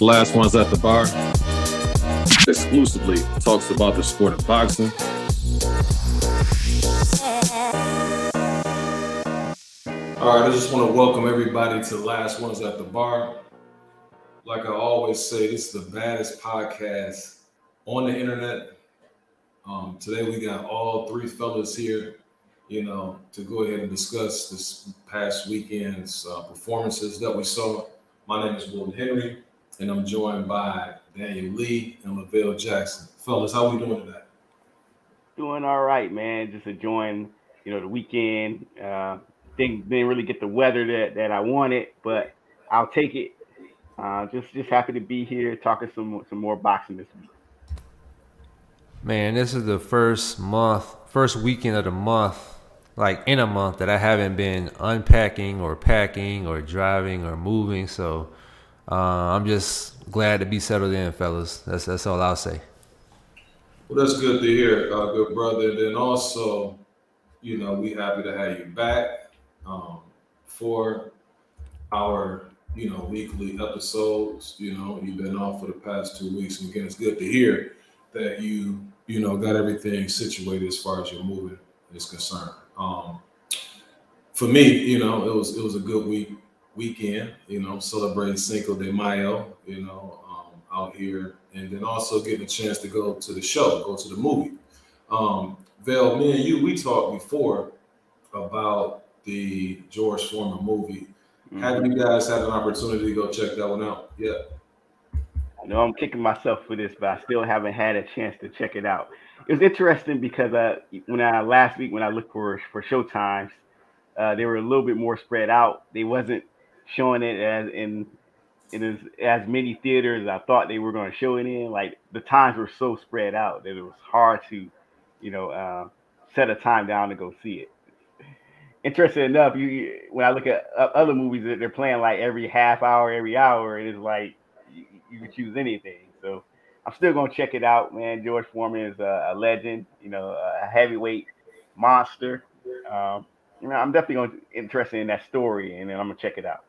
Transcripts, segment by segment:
Last Ones at the Bar exclusively talks about the sport of boxing. All right, I just want to welcome everybody to Last Ones at the Bar. Like I always say, this is the baddest podcast on the internet. Um, today we got all three fellas here, you know, to go ahead and discuss this past weekend's uh, performances that we saw. My name is Wilton Henry and I'm joined by Daniel Lee and Lavelle Jackson. Fellas, how we doing today? Doing all right, man. Just enjoying, you know, the weekend. Uh, didn't didn't really get the weather that, that I wanted, but I'll take it. Uh, just just happy to be here talking some some more boxing this week. Man, this is the first month, first weekend of the month, like in a month that I haven't been unpacking or packing or driving or moving. So uh, I'm just glad to be settled in, fellas. That's that's all I'll say. Well, that's good to hear, uh, good brother. And then also, you know, we happy to have you back um, for our, you know, weekly episodes. You know, you've been off for the past two weeks, and again, it's good to hear that you, you know, got everything situated as far as your moving is concerned. Um, for me, you know, it was it was a good week weekend, you know, celebrating Cinco de Mayo, you know, um, out here, and then also getting a chance to go to the show, go to the movie. Um, Val, me and you, we talked before about the George Foreman movie. Mm-hmm. Have you guys had an opportunity to go check that one out Yeah. I know I'm kicking myself for this, but I still haven't had a chance to check it out. It was interesting because uh, when I last week when I looked for for show times, uh, they were a little bit more spread out. They wasn't showing it as in in as, as many theaters as I thought they were going to show it in. Like the times were so spread out that it was hard to, you know, uh, set a time down to go see it. Interesting enough, you when I look at other movies that they're playing like every half hour, every hour, it's like you, you can choose anything. So I'm still gonna check it out, man. George Foreman is a, a legend, you know, a heavyweight monster. Um, you know, I'm definitely going to interested in that story, and then I'm gonna check it out.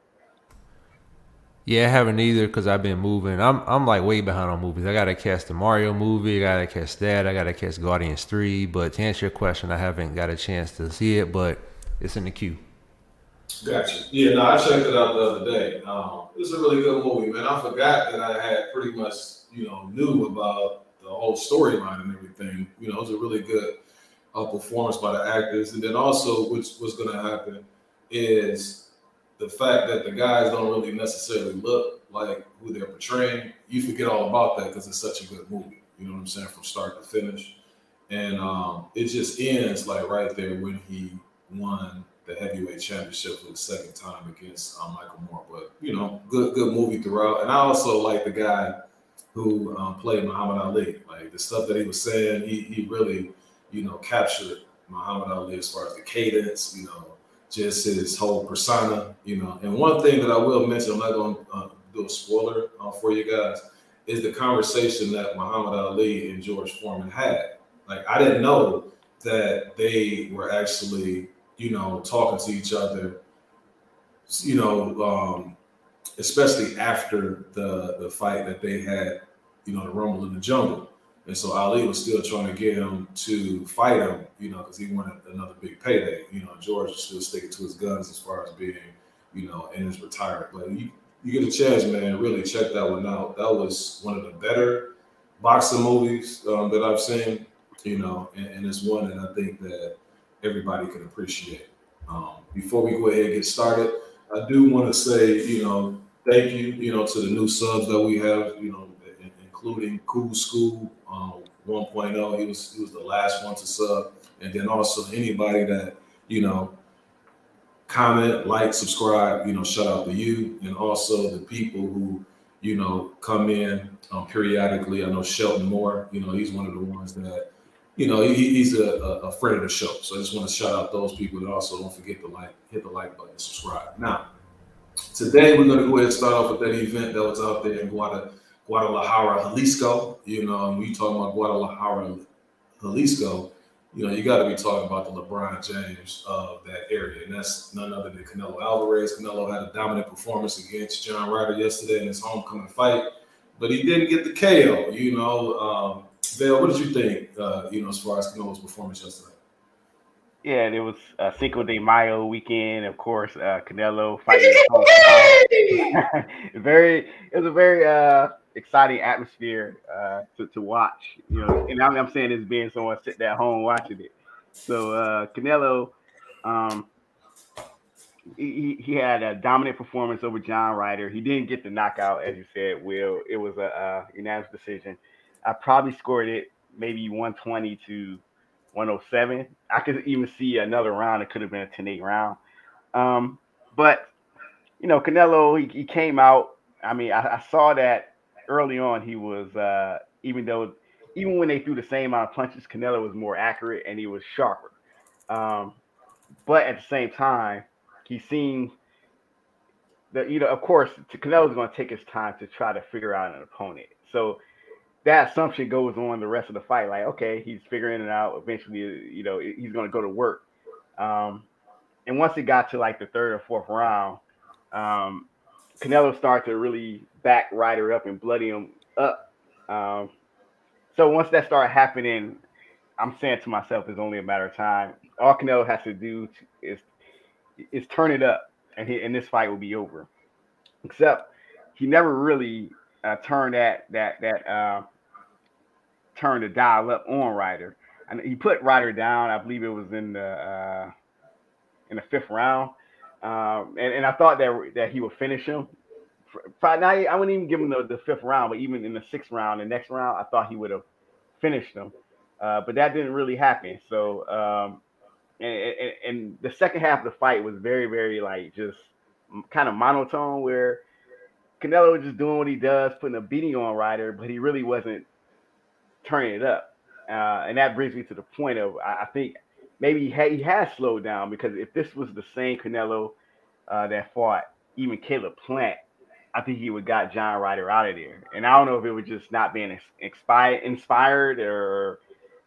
Yeah, I haven't either because I've been moving. I'm I'm like way behind on movies. I gotta catch the Mario movie. I gotta catch that. I gotta catch Guardians Three. But to answer your question, I haven't got a chance to see it, but it's in the queue. Gotcha. Yeah, no, I checked it out the other day. Um, it's a really good movie, man. I forgot that I had pretty much you know knew about the whole storyline and everything. You know, it was a really good uh, performance by the actors, and then also, which what's going to happen is the fact that the guys don't really necessarily look like who they're portraying, you forget all about that because it's such a good movie. You know what I'm saying? From start to finish. And um, it just ends like right there when he won the heavyweight championship for the second time against um, Michael Moorer. But you know, good good movie throughout. And I also like the guy who um, played Muhammad Ali. Like the stuff that he was saying, he he really you know captured Muhammad Ali as far as the cadence, you know, just his whole persona, you know. And one thing that I will mention, I'm not going to uh, do a spoiler uh, for you guys, is the conversation that Muhammad Ali and George Foreman had. Like, I didn't know that they were actually, you know, talking to each other, you know, um, especially after the the fight that they had, you know, the Rumble in the Jungle. And so Ali was still trying to get him to fight him, you know, because he wanted another big payday. You know, George was still sticking to his guns as far as being, you know, in his retirement. But you, you get a chance, man, really check that one out. That was one of the better boxing movies um, that I've seen, you know, and, and, it's one that I think that everybody can appreciate. Um, before we go ahead and get started, I do want to say, you know, thank you, you know, to the new subs that we have, you know, including Cool School um, 1.0. He was he was the last one to sub, and then also anybody that you know comment, like, subscribe. You know, shout out to you, and also the people who you know come in um, periodically. I know Shelton Moore. You know, he's one of the ones that you know he, he's a, a, friend of the show. So I just want to shout out those people, and also don't forget to like, hit the like button, subscribe. Now, today we're going to go ahead and start off with that event that was out there in Guadalajara. Guadalajara, Jalisco. You know, and we talk about Guadalajara, Jalisco. You know, you got to be talking about the LeBron James of that area, and that's none other than Canelo Alvarez. Canelo had a dominant performance against John Ryder yesterday in his homecoming fight. but he didn't get the KO. You know, um, Bill, what did you think? Uh, you know, as far as Canelo's performance yesterday. Yeah, and it was uh, Cinco de Mayo weekend. Of course, uh, Canelo fighting. very, it was a very uh, exciting atmosphere uh, to, to watch. You know, and I'm, I'm saying this being someone sitting at home watching it. So uh, Canelo, um, he, he had a dominant performance over John Ryder. He didn't get the knockout, as you said, Will. It was a, a unanimous decision. I probably scored it maybe 120 to 107. I could even see another round. It could have been a 10-8 round. Um, but you know, Canelo, he, he came out. I mean, I, I, saw that early on. He was uh, even though even when they threw the same amount of punches, Canelo was more accurate and he was sharper. Um, but at the same time, he seemed that you know, of course, Canelo's going to take his time to try to figure out an opponent. So that assumption goes on the rest of the fight. Like, okay, he's figuring it out. Eventually, you know, he's going to go to work. Um, and once it got to like the third or fourth round, um, Canelo started to really back Ryder up and bloody him up. Um, so once that started happening, I'm saying to myself, it's only a matter of time. All Canelo has to do is is turn it up, and he, and this fight will be over. Except he never really uh, turned that that that uh, turned the dial up on Ryder. And he put Ryder down. I believe it was in the uh, in the fifth round. Um, and, and I thought that that he would finish him. I wouldn't even give him the, the fifth round, but even in the sixth round, the next round, I thought he would have finished him. Uh, but that didn't really happen. So, um, and, and, and, the second half of the fight was very, very like just kind of monotone, where Canelo was just doing what he does, putting a beating on Ryder, but he really wasn't turning it up. Uh, and that brings me to the point of I, I think maybe he, ha- he has slowed down because if this was the same Canelo uh, that fought even Caleb Plant, I think he would got John Ryder out of there. And I don't know if it was just not being expired, inspired or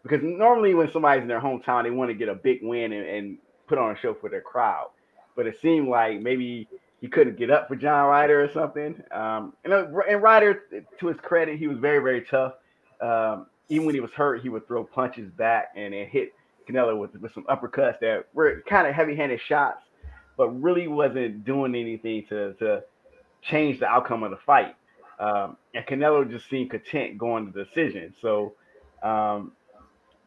because normally when somebody's in their hometown, they want to get a big win and, and put on a show for their crowd. But it seemed like maybe he couldn't get up for John Ryder or something. Um, and, uh, and Ryder, to his credit, he was very, very tough. Um, even when he was hurt, he would throw punches back and, and hit Canelo with, with some uppercuts that were kind of heavy-handed shots, but really wasn't doing anything to to change the outcome of the fight. Um, and Canelo just seemed content going to the decision. So um,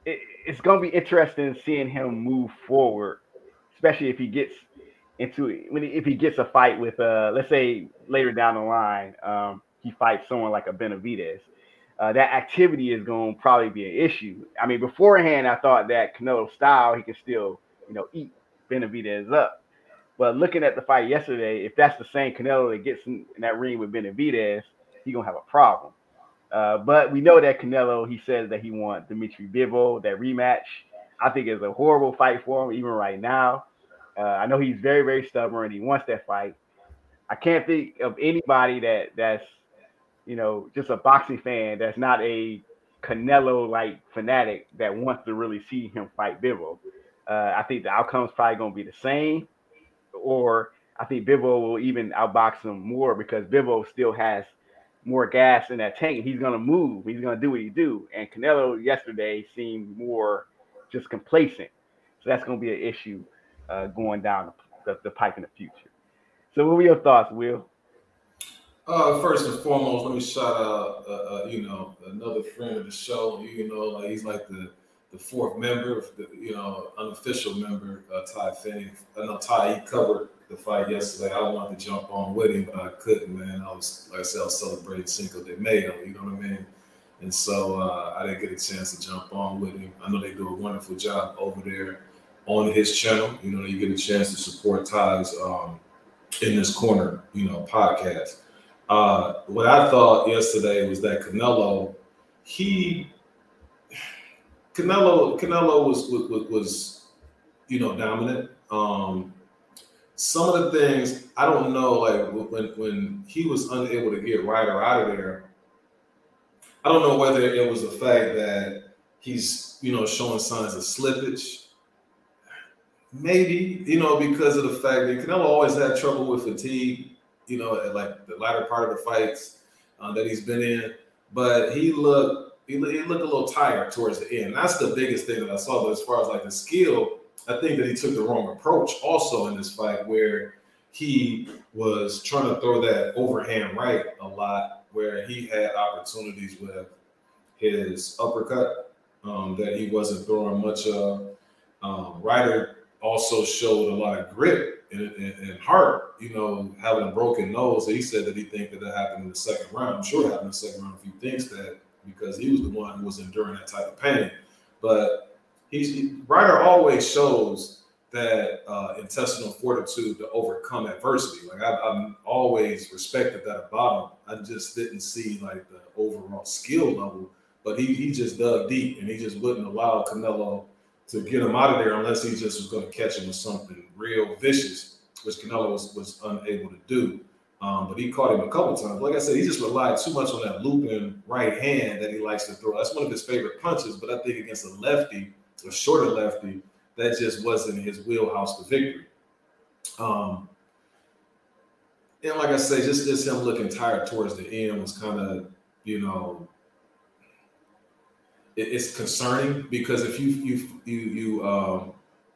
it, it's going to be interesting seeing him move forward, especially if he gets into when he, if he gets a fight with uh let's say later down the line um he fights someone like a Benavidez uh, that activity is going to probably be an issue. I mean, beforehand, I thought that Canelo style, he can still, you know, eat Benavidez up. But looking at the fight yesterday, if that's the same Canelo that gets in, in that ring with Benavidez, he's to have a problem. Uh, but we know that Canelo, he says that he wants Dimitri Bivol, that rematch. I think it's a horrible fight for him, even right now. Uh, I know he's very, very stubborn. And he wants that fight. I can't think of anybody that that's you know, just a boxing fan that's not a Canelo like fanatic that wants to really see him fight Bivol. Uh, I think the outcome's probably going to be the same, or I think Bivol will even outbox him more because Bivol still has more gas in that tank. He's to move. He's to do what he do. And Canelo yesterday seemed more just complacent. So that's to be an issue uh, going down the, the, the pipe in the future. So what were your thoughts, Will? Uh, first and foremost, let me shout out, uh, uh, you know, another friend of the show. You know, like he's like the the fourth member, the, you know, unofficial member, uh, Ty Finney. I know Ty he covered the fight yesterday. I wanted to jump on with him, but I couldn't, man. I was, like I said, I was celebrating Cinco de Mayo. You know what I mean? And so uh, I didn't get a chance to jump on with him. I know they do a wonderful job over there on his channel. You know, you get a chance to support Ty's um, in this corner, you know, podcast. Uh, what I thought yesterday was that Canelo, he Canelo Canelo was was, was you know dominant. Um, some of the things I don't know, like when when he was unable to get Ryder out of there, I don't know whether it was the fact that he's you know showing signs of slippage. Maybe you know because of the fact that Canelo always had trouble with fatigue you know, at like the latter part of the fights. uh, that he's been in, but he looked he, he looked a little tired towards the end. That's the biggest thing that I saw. But as far as like the skill, I think that he took the wrong approach also in this fight where he was trying to throw that overhand right a lot, where he had opportunities with his uppercut um, that he wasn't throwing much of. Um, Ryder also showed a lot of grit and, heart, you know, having a broken nose. He said that he think that that happened in the second round. I'm sure it happened in the second round if he thinks that because he was the one who was enduring that type of pain. But he's he, Ryder always shows that uh, intestinal fortitude to overcome adversity. Like I've, I've, always respected that about him. I just didn't see like the overall skill level, but he he just dug deep and he just wouldn't allow Canelo to get him out of there unless he just was going to catch him with something real vicious, which Canelo was, was unable to do. Um, but he caught him a couple times. Like I said, he just relied too much on that looping right hand that he likes to throw. That's one of his favorite punches. But I think against a lefty, a shorter lefty, that just wasn't his wheelhouse to victory. Um, and like I say, just just him looking tired towards the end was kind of, you know, it, it's concerning because if you you you you um,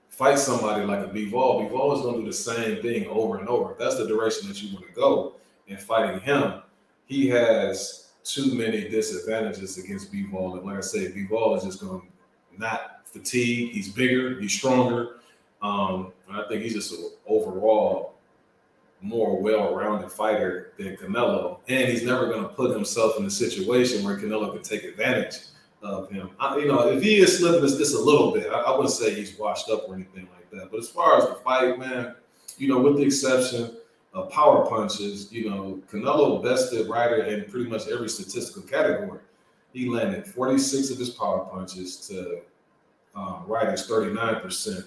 fight somebody like a Bivol, Bivol is going to do the same thing over and over. If that's the direction that you want to go in fighting him, he has too many disadvantages against Bivol. And like I say, Bivol is just going to not fatigue. He's bigger, he's stronger. Um, I think he's just an overall more well-rounded fighter than Canelo. And he's never going to put himself in a situation where Canelo can take advantage of him. I, you know, if he is slipping this just a little bit, I, I, wouldn't say he's washed up or anything like that. But as far as the fight, man, you know, with the exception of power punches, you know, Canelo bested Ryder in pretty much every statistical category. He landed 46 of his power punches to uh, Ryder's 39%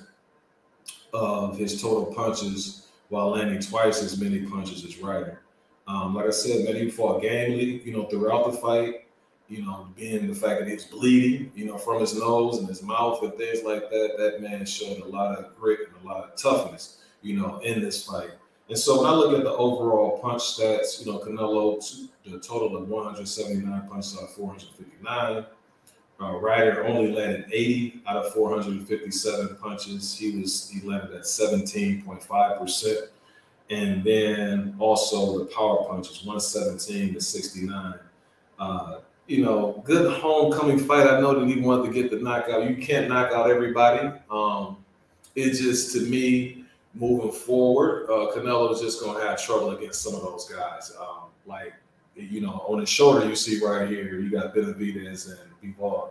of his total punches while landing twice as many punches as Ryder. Um, like I said, man, he fought gamely, you know, throughout the fight you know, being the fact that he was bleeding, you know, from his nose and his mouth and things like that, that man showed a lot of grit and a lot of toughness, you know, in this fight. And so when I look at the overall punch stats, you know, Canelo, the total of 179 punches out of 459. Uh, Ryder only landed 80 out of 457 punches. He was he landed at 17.5 percent, and then also the power punches 117 to 69. Uh, you know, good homecoming fight. I know that he wanted to get the knockout. You can't knock out everybody. Um, it just to me, moving forward, uh, Canelo is just gonna have trouble against some of those guys. Um, like you know, on his shoulder, you see right here, you got Benavidez and Bivol.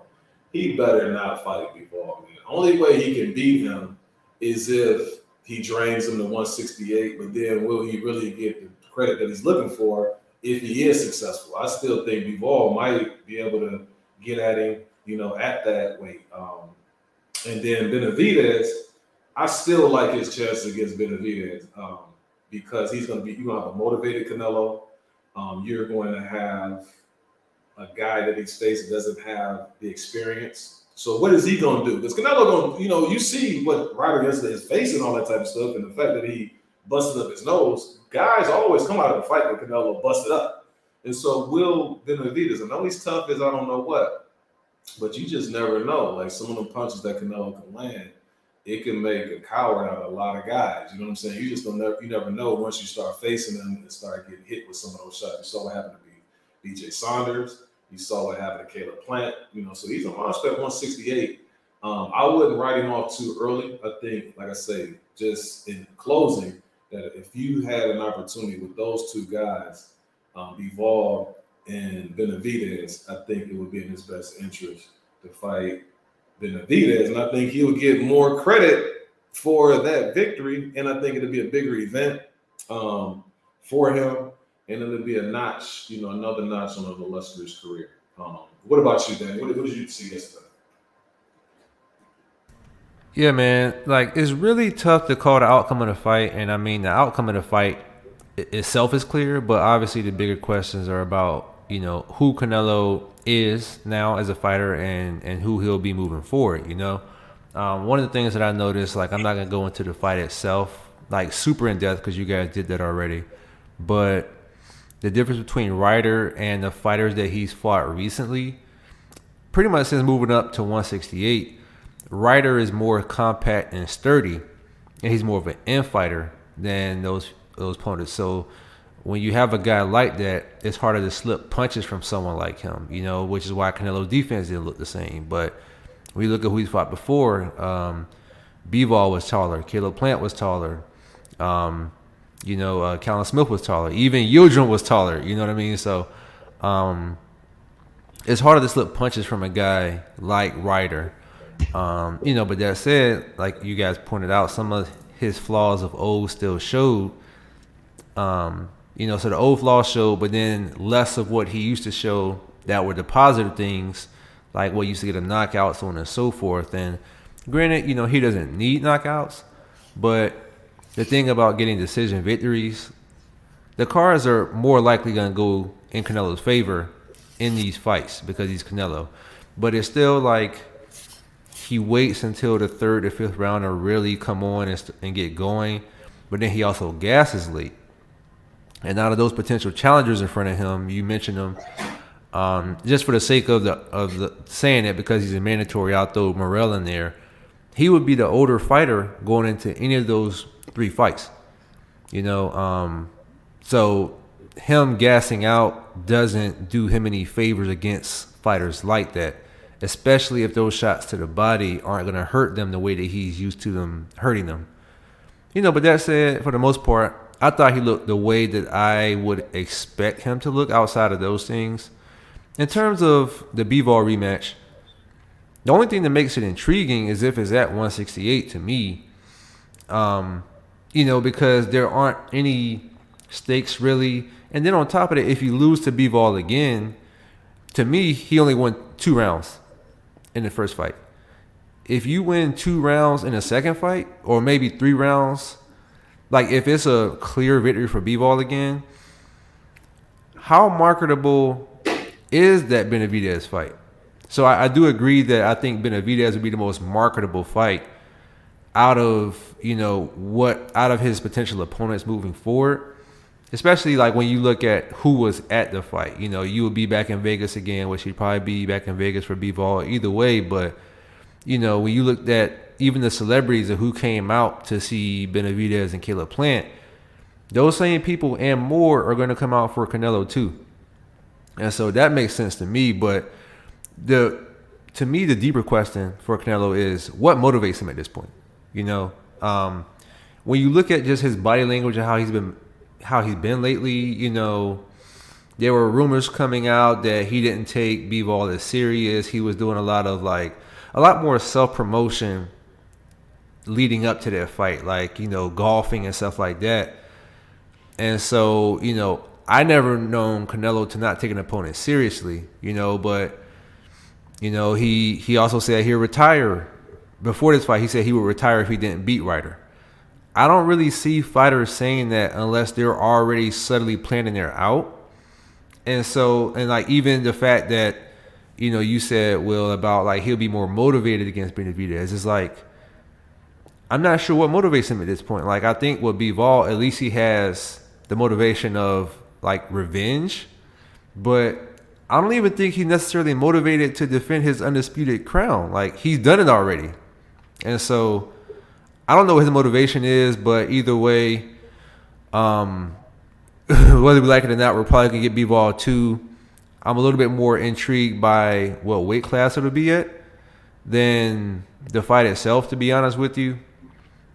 He better not fight Bivol, man. Only way he can beat him is if he drains him to 168. But then, will he really get the credit that he's looking for? If he is successful. I still think Bivol might be able to get at him, you know, at that weight. Um, and then Benavidez, I still like his chances against Benavidez um, because he's going to be, you're going to have a motivated Canelo. Um, you're going to have a guy that he states doesn't have the experience. So what is he going to do? Because Canelo going, you know, you see what Ryder is facing, all that type of stuff, and the fact that he busted up his nose guys always come out of the fight with Canelo busted up. And so Will Benavidez, I know he's tough as I don't know what, but you just never know. Like some of the punches that Canelo can land, it can make a coward out of a lot of guys. You know what I'm saying? You just don't never you never know once you start facing them and start getting hit with some of those shots. You saw what happened to be BJ Saunders. You saw what happened to Caleb Plant. You know, so he's a monster at 168. Um, I wouldn't write him off too early. I think, like I say, just in closing, that if you had an opportunity with those two guys, um, Bivol and Benavidez, I think it would be in his best interest to fight Benavidez. And I think he'll get more credit for that victory. And I think it'll be a bigger event um, for him. And it'll be a notch, you know, another notch on an illustrious career. Um, what about you, Danny? What, what did you see yesterday? Yeah, man. Like it's really tough to call the outcome of the fight, and I mean the outcome of the fight itself is clear, but obviously the bigger questions are about you know who Canelo is now as a fighter and and who he'll be moving forward. You know, um, one of the things that I noticed, like I'm not gonna go into the fight itself like super in depth because you guys did that already, but the difference between Ryder and the fighters that he's fought recently, pretty much since moving up to 168, Ryder is more compact and sturdy, and he's more of an infighter than those those opponents. So when you have a guy like that, it's harder to slip punches from someone like him, you know, which is why Canelo's defense didn't look the same. But you look at who he's fought before, um, Bivol was taller, Caleb Plant was taller, um, you know, uh, Callum Smith was taller, even Yildirim was taller, you know what I mean? So um, it's harder to slip punches from a guy like Ryder. Um, you know, but that said, like you guys pointed out, some of his flaws of old still showed. Um, you know, so the old flaws showed, but then less of what he used to show that were the positive things, like what used to get him knockouts, so on and so forth. And granted, you know, he doesn't need knockouts, but the thing about getting decision victories, the cards are more likely going to go in Canelo's favor in these fights because he's Canelo. But it's still like he waits until the third or fifth round to really come on and, and get going. But then he also gasses late. And out of those potential challengers in front of him, you mentioned them. Um, just for the sake of the of the saying it because he's a mandatory, I'll throw Morrell in there. He would be the older fighter going into any of those three fights. You know, um, so him gassing out doesn't do him any favors against fighters like that, especially if those shots to the body aren't going to hurt them the way that he's used to them hurting them. You know, but that said, for the most part, I thought he looked the way that I would expect him to look outside of those things. In terms of the Bivol rematch, the only thing that makes it intriguing is if it's at 168 to me. Um, you know, because there aren't any stakes really. And then on top of it, if you lose to Bivol again, to me, he only won two rounds in the first fight. If you win two rounds in the second fight, or maybe three rounds, like if it's a clear victory for Bivol again, how marketable is that Benavidez fight? So I, I do agree that I think Benavidez would be the most marketable fight out of you know what out of his potential opponents moving forward especially like when you look at who was at the fight. You know you would be back in vegas again which he'd probably be back in vegas for Bivol either way but you know when you looked at even the celebrities of who came out to see benavidez and caleb plant those same people and more are going to come out for canelo too. And so that makes sense to me but the to me the deeper question for canelo is what motivates him at this point you know, um, when you look at just his body language and how he's been how he's been lately, you know, there were rumors coming out that he didn't take Bivol as serious. He was doing a lot of like a lot more self promotion leading up to that fight, like you know, golfing and stuff like that. And so, you know, I never known Canelo to not take an opponent seriously, you know, but you know, he he also said he'll retire before this fight, he said he would retire if he didn't beat Ryder. I don't really see fighters saying that unless they're already subtly planning their out. And so, and like even the fact that, you know, you said, Will, about like he'll be more motivated against Benavidez is like, I'm not sure what motivates him at this point. Like, I think with Bivol, at least he has the motivation of like revenge, but I don't even think he's necessarily motivated to defend his undisputed crown. Like, he's done it already. And so I don't know what his motivation is, but either way, um, whether we like it or not, we're probably gonna get Bivol two. I'm a little bit more intrigued by what weight class it'll be at than the fight itself, to be honest with you.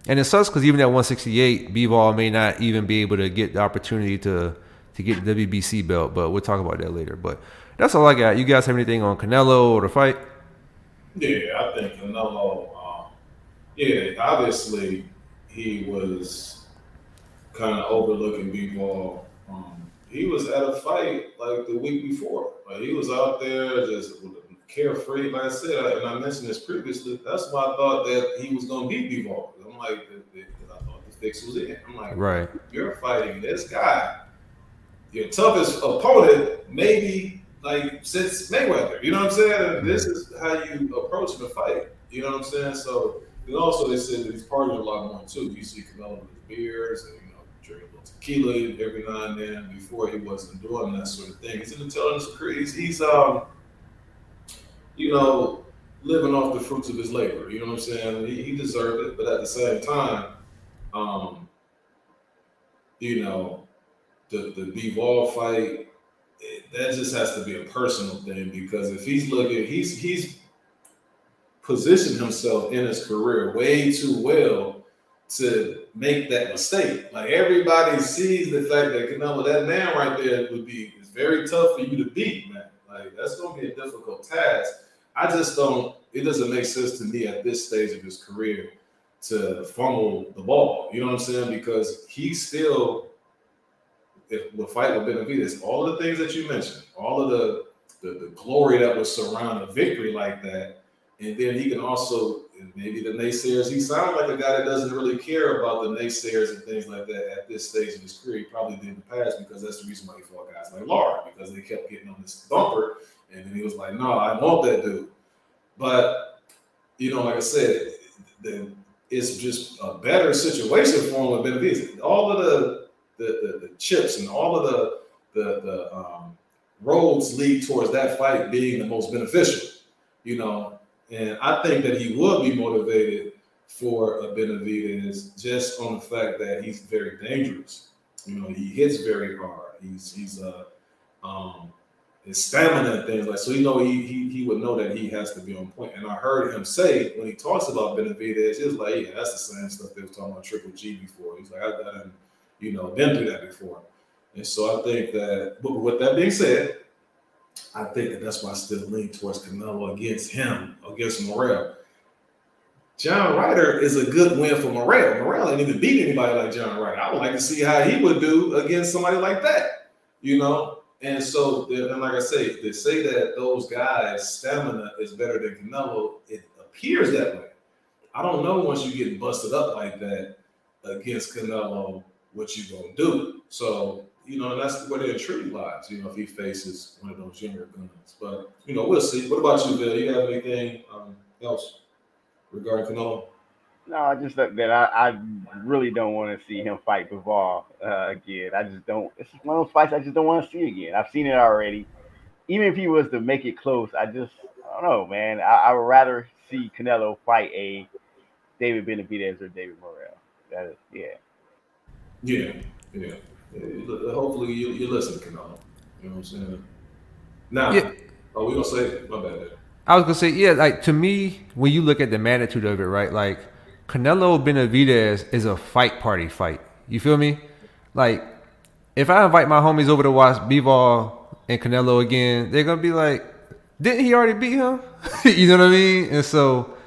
And it sucks because even at 168, Bivol may not even be able to get the opportunity to to get the WBC belt, but we'll talk about that later. But that's all I got. You guys have anything on Canelo or the fight? Yeah, I think Canelo yeah, obviously he was kind of overlooking Bivol. Um, he was at a fight like the week before. Like he was out there just carefree. Like I said, and I mentioned this previously. That's why I thought that he was going to beat Bivol. I'm like, I thought the fix was in. I'm like, right, you're fighting this guy, your toughest opponent, maybe like since Mayweather. You know what I'm saying? This is how you approach the fight. You know what I'm saying? So and also, they said that he's partying a lot more too. You see Canelo with beers and you know drink a little tequila every now and then. Before he wasn't doing that sort of thing. He's the intelligence career. He's, he's um, you know, living off the fruits of his labor. You know what I'm saying? He, he deserved it, but at the same time, um, you know, the the Bivol fight, it, that just has to be a personal thing because if he's looking, he's he's positioned himself in his career way too well to make that mistake. Like everybody sees the fact that Canelo, that man right there, would be it's very tough for you to beat, man. Like that's gonna be a difficult task. I just don't. It doesn't make sense to me at this stage of his career to fumble the ball. You know what I'm saying? Because he still if the fight with Benavidez, all of the things that you mentioned, all of the, the the glory that would surround a victory like that, and then he can also maybe the naysayers. He sounds like a guy that doesn't really care about the naysayers and things like that at this stage of his career. He probably did in the past because that's the reason why he fought guys like Lara because they kept getting on this bumper, and then he was like, "No, I want that dude." But you know, like I said, the, it's just a better situation for him with Benavidez. All of the the, the, the chips and all of the the, the um, roads lead towards that fight being the most beneficial. You know, and I think that he will be motivated for a Benavidez just on the fact that he's very dangerous. You know, he hits very hard. He's he's a uh, um, his stamina and things like so. You know, he he he would know that he has to be on point. And I heard him say when he talks about Benavidez, he was like, "Yeah, that's the same stuff they were talking about Triple G before." He's like, "I, I done, you know, been through that before." And so I think that. But with that being said, I think that that's why I still lean towards Canelo against him against Morrell. John Ryder is a good win for Morrell. Morrell ain't even beat anybody like John Ryder. I would like to see how he would do against somebody like that. You know, and so, and like I say, they say that those guys' stamina is better than Canelo. It appears that way. I don't know once you get busted up like that against Canelo, what you gonna do. So, you know, that's where the intrigue lies. You know, if he faces one of those younger guns, but you know, we'll see. What about you, Bill? You have anything um, else regarding Canelo? No, I just that, that I, I really don't want to see him fight Bivol uh, again. I just don't. It's one of those fights I just don't want to see again. I've seen it already. Even if he was to make it close, I just I don't know, man. I, I would rather see Canelo fight a David Benavidez or David Morrell. That is, yeah. Yeah, yeah. Yeah. Hopefully you you listen, Canelo. You know what I'm saying? Now, yeah. oh, we gonna say my bad. I was gonna say, yeah, like to me, when you look at the magnitude of it, right? Like Canelo Benavidez is a fight party fight. You feel me? Like, if I invite my homies over to watch Bivol and Canelo again, they're gonna be like, "Didn't he already beat him?" you know what I mean? And so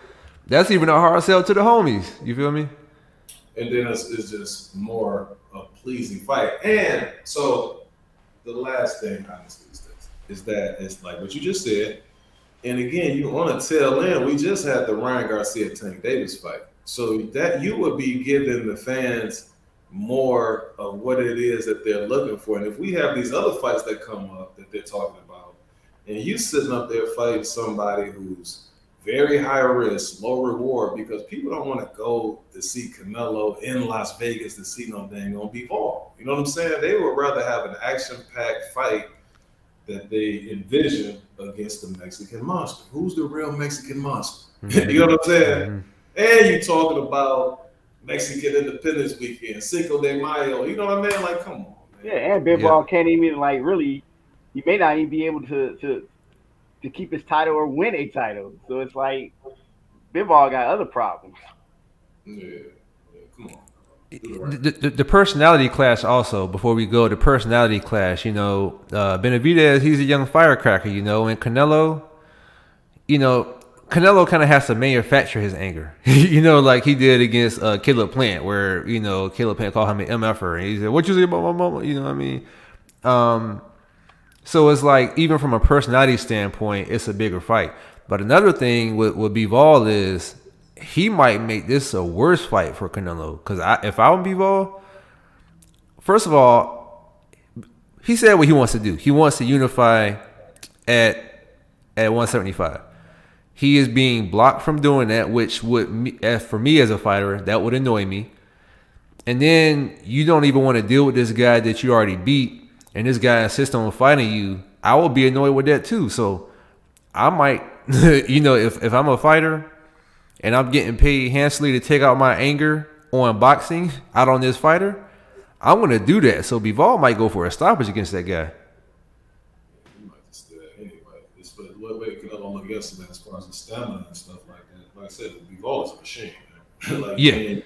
that's even a hard sell to the homies. You feel me? And then it's, it's just more a pleasing fight. And so the last thing, honestly, is this: is that it's like what you just said. And again, you want to tell in. We just had the Ryan Garcia Tank Davis fight. So that you would be giving the fans more of what it is that they're looking for. And if we have these other fights that come up that they're talking about, and you sitting up there fighting somebody who's very high risk, low reward, because people don't want to go to see Canelo in Las Vegas to see no dang on Bivol. You know what I'm saying? They would rather have an action-packed fight that they envision against the Mexican monster. Who's the real Mexican monster? Mm-hmm. you know what I'm saying? Mm-hmm. And you talking about Mexican Independence Weekend, Cinco de Mayo. You know what I mean? Like, come on. Man. Yeah, and Bivol yeah. can't even like really. You may not even be able to to to keep his title or win a title. So it's like Bivol got other problems. Yeah, yeah come on. The, the, the, personality clash also before we go the personality clash you know uh, benavidez he's a young firecracker you know and canelo you know Canelo kind of has to manufacture his anger, you know, like he did against uh, Caleb Plant, where you know Caleb Plant called him an mf'er, and he said, "What you say about my mama?" You know what I mean? Um, so it's like even from a personality standpoint, it's a bigger fight. But another thing with with Bivol is he might make this a worse fight for Canelo because if I'm Bivol, first of all, he said what he wants to do. He wants to unify at at 175 he is being blocked from doing that, which would, eh, for me as a fighter, that would annoy me. and then you don't even want to deal with this guy that you already beat, and this guy insists on fighting you, I will be annoyed with that too. So I might, you know, if if I'm a fighter and I'm getting paid handsomely to take out my anger on boxing out on this fighter, I'm gonna do that. So Bivol might go for a stoppage against that guy. He might do that anyway. It's but what way Canelo look yesterday as far as the stamina and stuff like that. Like I said, Bivol is a machine. Man. like, Yeah. man,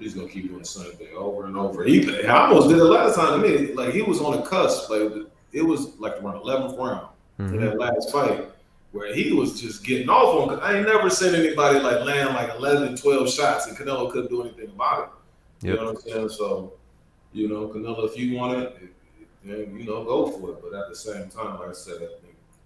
he's gonna keep doing the same thing over and over. He I almost did it last time to me. Like he was on the cusp. Like it was like around eleventh round in Mhm. that last fight. Where he was just getting off on, 'cause I ain't never seen anybody like land like 11, 12 shots, and Canelo couldn't do anything about it. You Yep. know what I'm saying? So, you know, Canelo, if you want it, then you know, go for it. But at the same time, like I said,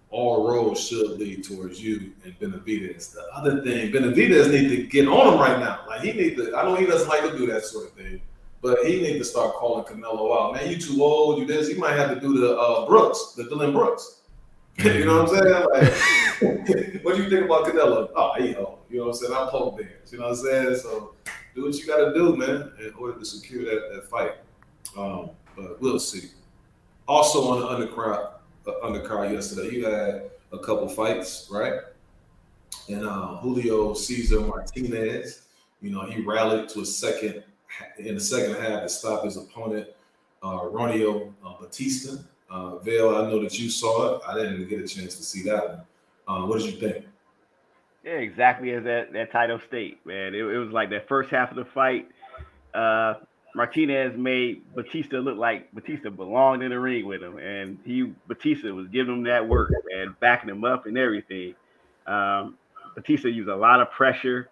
all roads should lead towards you and Benavidez. The other thing, Benavidez need to get on him right now. Like he need to. I know he doesn't like to do that sort of thing, but he need to start calling Canelo out. Man, you too old. You this. He might have to do the uh, Brooks, the Dillon Brooks. you know what I'm saying? Like, what do you think about Canelo? Oh, he old. You know what I'm saying? I'm poke bears. You know what I'm saying? So do what you got to do, man, in order to secure that, that fight. Um, but we'll see. Also on the undercard, undercard yesterday, you had a couple fights, right? And uh, Julio Cesar Martinez, you know, he rallied to a second in the second half to stop his opponent, uh, Ronal uh, Batista. Uh, Vale, I know that you saw it. I didn't get a chance to see that one. Uh, what did you think? Yeah, exactly as that, that title state, man. It, it was like that first half of the fight. Uh, Martinez made Batista look like Batista belonged in the ring with him, and he Batista was giving him that work and backing him up and everything. Um, Batista used a lot of pressure,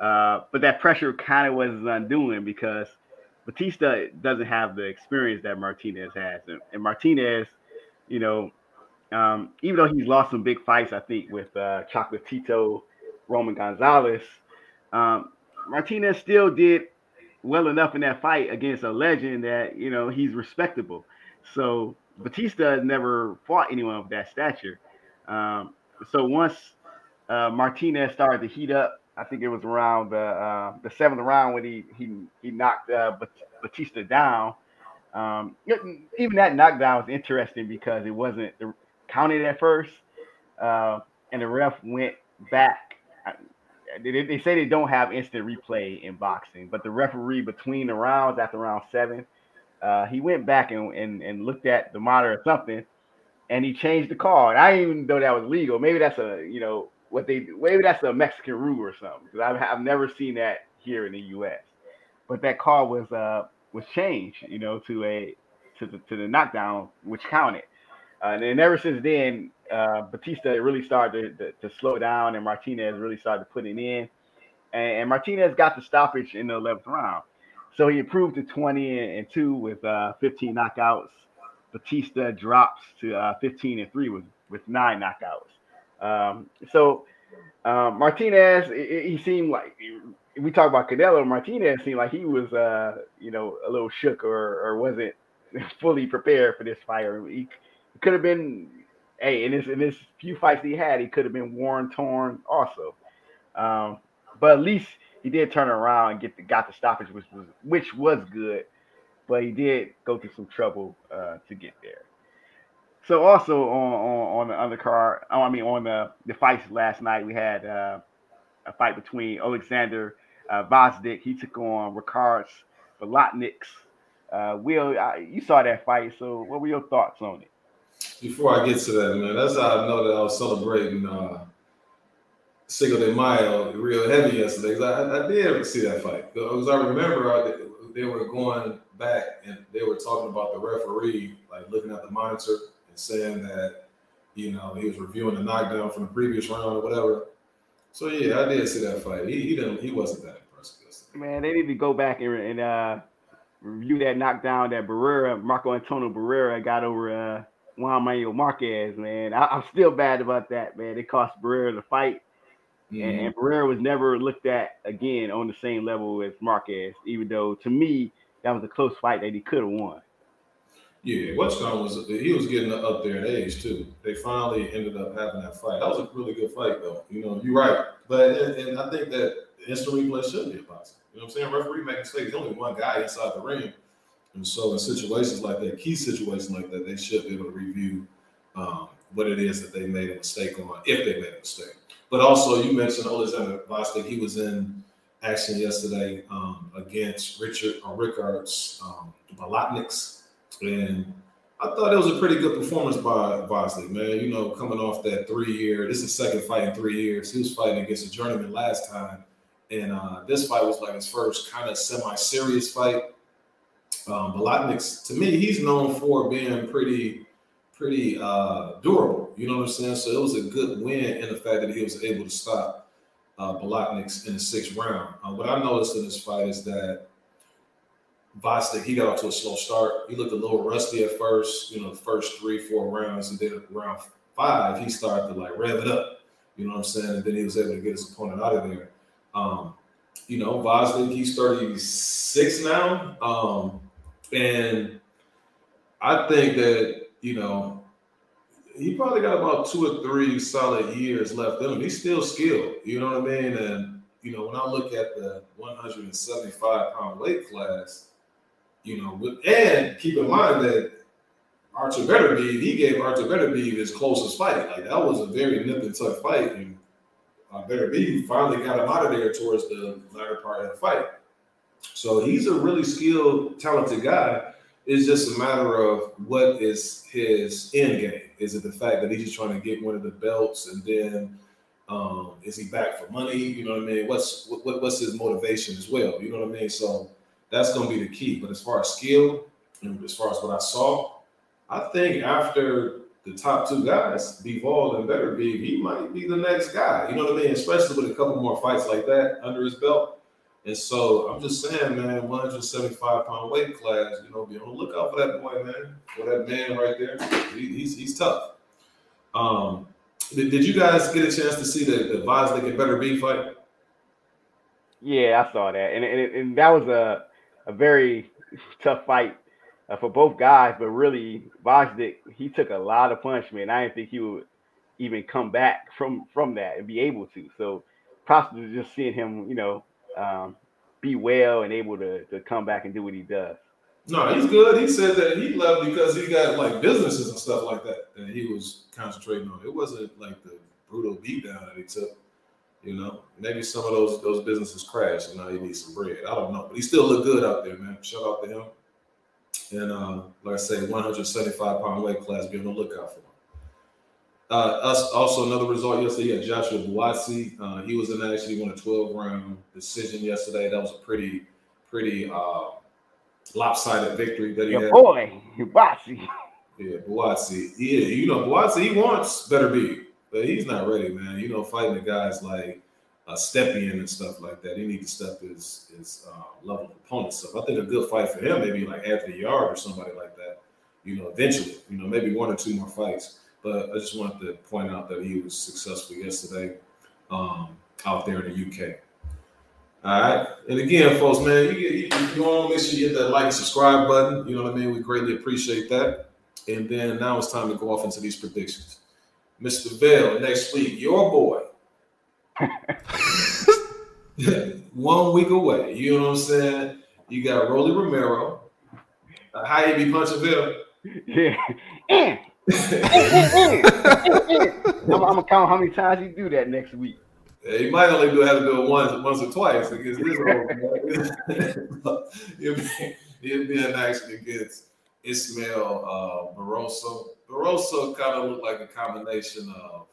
uh, but that pressure kind of was undoing because Batista doesn't have the experience that Martinez has, and, and Martinez, you know, um, even though he's lost some big fights, I think with uh, Chocolatito, Roman Gonzalez, um, Martinez still did well enough in that fight against a legend that you know he's respectable. So Batista has never fought anyone of that stature. Um, so once uh, Martinez started to heat up, I think it was around the uh, the seventh round when he he he knocked uh, Batista down. Um, even that knockdown was interesting because it wasn't counted at first, uh, and the ref went back. They, they say they don't have instant replay in boxing, but the referee between the rounds after round seven, uh, he went back and, and, and looked at the monitor or something, and he changed the call. And I didn't even know that was legal. Maybe that's a you know what they maybe that's a Mexican rule or something because I've, I've never seen that here in the U.S. But that call was uh was changed, you know, to a to the to the knockdown, which counted. Uh, and then ever since then, uh, Batista really started to, to, to, slow down, and Martinez really started to put it in. And, and, Martinez got the stoppage in the 11th round. So he improved to 20 and 2 with uh, 15 knockouts. Batista drops to uh, 15 and 3 with, with nine knockouts. Um, so uh, Martinez, he seemed like we talk about Canelo. Martinez seemed like he was, uh, you know, a little shook or, or wasn't fully prepared for this fight. He, could have been, hey, in this in this few fights he had, he could have been worn, torn also. Um, but at least he did turn around and get the got the stoppage, which was which was good. But he did go through some trouble uh, to get there. So also on on, on the undercard, oh, I mean on the the fights last night, we had uh, a fight between Alexander uh, Gvozdyk. He took on Ricards Bolotniks. Uh, Will, I, you saw that fight, so what were your thoughts on it? Before I get to that, man, that's how I know that I was celebrating uh, Cinco de Mayo real heavy yesterday. 'cause I, I did see that fight because I remember I, they were going back and they were talking about the referee, like looking at the monitor and saying that you know he was reviewing the knockdown from the previous round or whatever. So yeah, I did see that fight. He he didn't he wasn't that impressive yesterday. Man, they need to go back and, and uh, review that knockdown that Barrera, Marco Antonio Barrera got over uh, Juan Manuel Marquez, man. I, am still bad about that, man. It cost Barrera the fight. Mm-hmm. And, and Barrera was never looked at again on the same level as Marquez, even though to me, that was a close fight that he could have won. Yeah, Whatchcon was he was getting up there in age too. They finally ended up having that fight. That was a really good fight, though. You know, you're right, but and, and I think that instant replay should be a possible. You know what I'm saying? Referee making mistakes. There's only one guy inside the ring. And so in situations like that, key situations like that, they should be able to review um, what it is that they made a mistake on, if they made a mistake. But also, you mentioned Alexander Gvozdyk. He was in action yesterday um, against Richard or Ricards um. And I thought it was a pretty good performance by Bosley, man. You know, coming off that three year, this is second fight in three years. He was fighting against a journeyman last time. And uh, this fight was like his first kind of semi serious fight. Um, to me, he's known for being pretty, pretty uh, durable. You know what I'm saying? So it was a good win in the fact that he was able to stop uh, in the sixth round. Uh, what I noticed in this fight is that Gvozdyk, he got off to a slow start. He looked a little rusty at first, you know, the first three, four rounds, and then round five, he started to like rev it up. You know what I'm saying? And then he was able to get his opponent out of there. Um, you know, Gvozdyk, he's 36 now. Um, and I think that, you know, he probably got about two or three solid years left in him. He's still skilled, you know what I mean? And, you know, when I look at the 175 pound weight class, you know, and keep in mind that Artur Beterbiev, he gave Artur Beterbiev his closest fight. Like that was a very nip and tuck fight. And uh, finally got him out of there towards the latter part of the fight. So he's a really skilled, talented guy. It's just a matter of what is his end game. Is it the fact that he's just trying to get one of the belts, and then um, is he back for money? You know what I mean? What's what, what's his motivation as well? You know what I mean? So that's going to be the key. But as far as skill and as far as what I saw, I think after the top two guys, Bivol and Beterbiev might be the next guy. You know what I mean? Especially with a couple more fights like that under his belt. And so I'm just saying, man, 175 pound weight class, you know, be on the lookout for that boy, man, for that man right there. He, he's he's tough. Um, did, did you guys get a chance to see the, the Gvozdyk and Beterbiev fight? Yeah, I saw that, and and, and that was a a very tough fight uh, for both guys. But really, Gvozdyk, he took a lot of punishment. I didn't think he would even come back from from that and be able to. So, possibly just seeing him, you know, um, be well and able to, to come back and do what he does. No, he's good. He said that he left because he got like businesses and stuff like that that he was concentrating on. It wasn't like the brutal beatdown that he took. You know, maybe some of those those businesses crashed and now he needs some bread. I don't know, but he still looked good out there, man. Shout out to him. And uh, like I say, 175 pound weight class, be on the lookout for him. Uh, us also another result yesterday. Yeah, Joshua Buatsi. Uh, he was in action. He won a 12 round decision yesterday. That was a pretty, pretty uh, lopsided victory that he Your had. boy, Buatsi. Yeah, Buatsi. Yeah, you know, Buatsi, he wants Beterbiev, but he's not ready, man. You know, fighting the guys like uh, Stepien and stuff like that. He needs to step his his uh, level of opponents up. I think a good fight for him, maybe like Anthony Yarde or somebody like that. You know, eventually, you know, maybe one or two more fights. But I just wanted to point out that he was successful yesterday um, out there in the UK. All right. And again, folks, man, you, you, you want to make sure you hit that like and subscribe button. You know what I mean? We greatly appreciate that. And then now it's time to go off into these predictions. Mr. Bell, next week, your boy. One week away. You know what I'm saying? You got Rolly Romero. Uh, how you be punching Vale? Yeah. I'm, I'm gonna count how many times you do that next week. Yeah, you might only do have to do it once, once or twice against this old You'll be, be in action against Ismael uh, Barroso. Barroso kind of looked like a combination of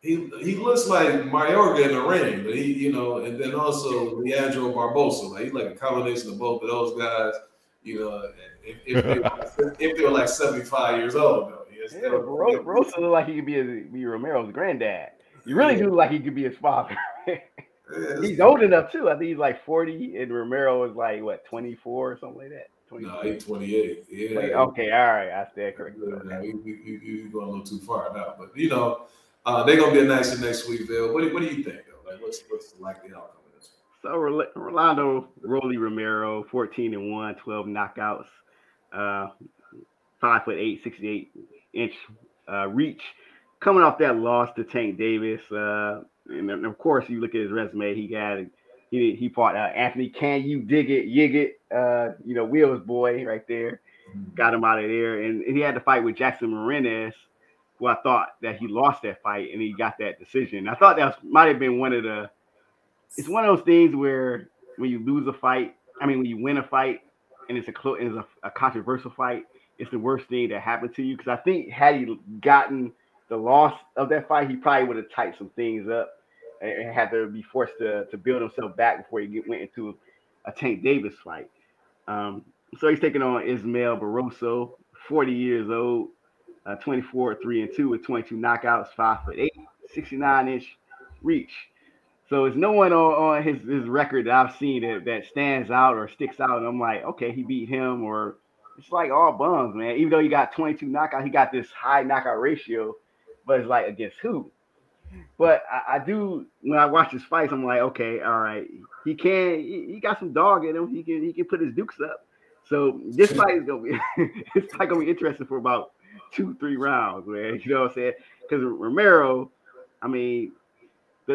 he he looks like Mayorga in the ring, but he you know, and then also Leandro Barbosa. Like he's like a combination of both of those guys. You know, if, if, they, were, if they were like seventy five years old, though. Yes, Yeah, Ro- Rosa look like he could be, a, be Romero's granddad. You really do look like he could be his father. he's old enough too. I think he's like 40, and Romero is like what 24 or something like that. 24. No, he's 28. Yeah. Wait, okay, all right, I stand corrected. Yeah, you, you, you, you going a little too far now, but you know, uh, they're gonna be in next week, Bill. What do, what do you think, though? Like, what's what's the likely outcome of this? So Rolando Rolly Romero, 14 and 1, 12 knockouts, uh, five foot eight, 68 inch uh, reach. Coming off that loss to Tank Davis, uh, and then, of course you look at his resume, he got he he fought uh, Anthony. Can you dig it? Yig it? Uh, you know, Will's boy right there, got him out of there, and, and he had to fight with Jackson Marinez, who I thought that he lost that fight, and he got that decision. I thought that was, might have been one of the. It's one of those things where when you lose a fight, I mean, when you win a fight, and it's a close, it's a, a controversial fight, it's the worst thing that happened to you. Because I think had he gotten the loss of that fight, he probably would have tightened some things up and had to be forced to, to build himself back before he get, went into a Tank Davis fight. Um, so he's taking on Ismael Barroso, 40 years old, uh, 24, 3 and 2 with 22 knockouts, 5 foot 8, 69 inch reach. So it's no one on, on his, his record that I've seen that, that stands out or sticks out. And I'm like, okay, he beat him, or it's like all bums, man. Even though he got 22 knockout, he got this high knockout ratio, but it's like against who? But I, I, do when I watch his fights, I'm like, okay, all right, he can, he, he, got some dog in him. He can, he can put his dukes up. So this fight is gonna be, this fight gonna be interesting for about two, three rounds, man. You know what I'm saying? Because Romero, I mean,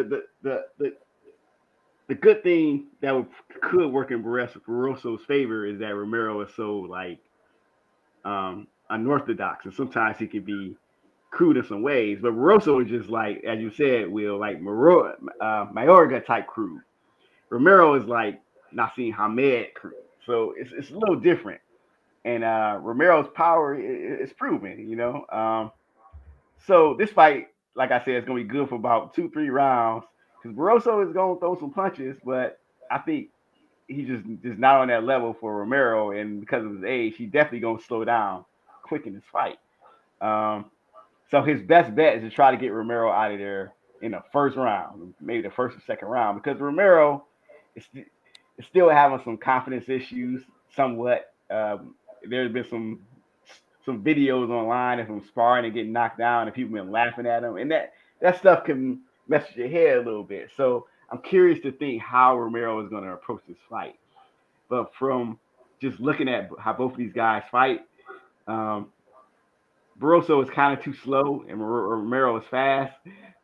the the the the good thing that would, could work in Barroso's favor is that Romero is so like um unorthodox, and sometimes he can be crude in some ways. But Barroso is just like, as you said, Will like Moro, uh, Mayorga type crude. Romero is like Naseem Hamed crude, so it's it's a little different. And uh, Romero's power is, is proven, you know. Um, so this fight like I said, it's gonna be good for about two, three rounds. Because Barroso is gonna throw some punches, but I think he's just just not on that level for Romero, and because of his age, he definitely gonna slow down quick in his fight. Um, so his best bet is to try to get Romero out of there in the first round, maybe the first or second round, because Romero is, is still having some confidence issues, somewhat. Um, there's been some some videos online of him sparring and getting knocked down, and people been laughing at him, and that that stuff can mess with your head a little bit. So I'm curious to think how Romero is going to approach this fight. But from just looking at how both of these guys fight, um, Barroso is kind of too slow, and Romero is fast.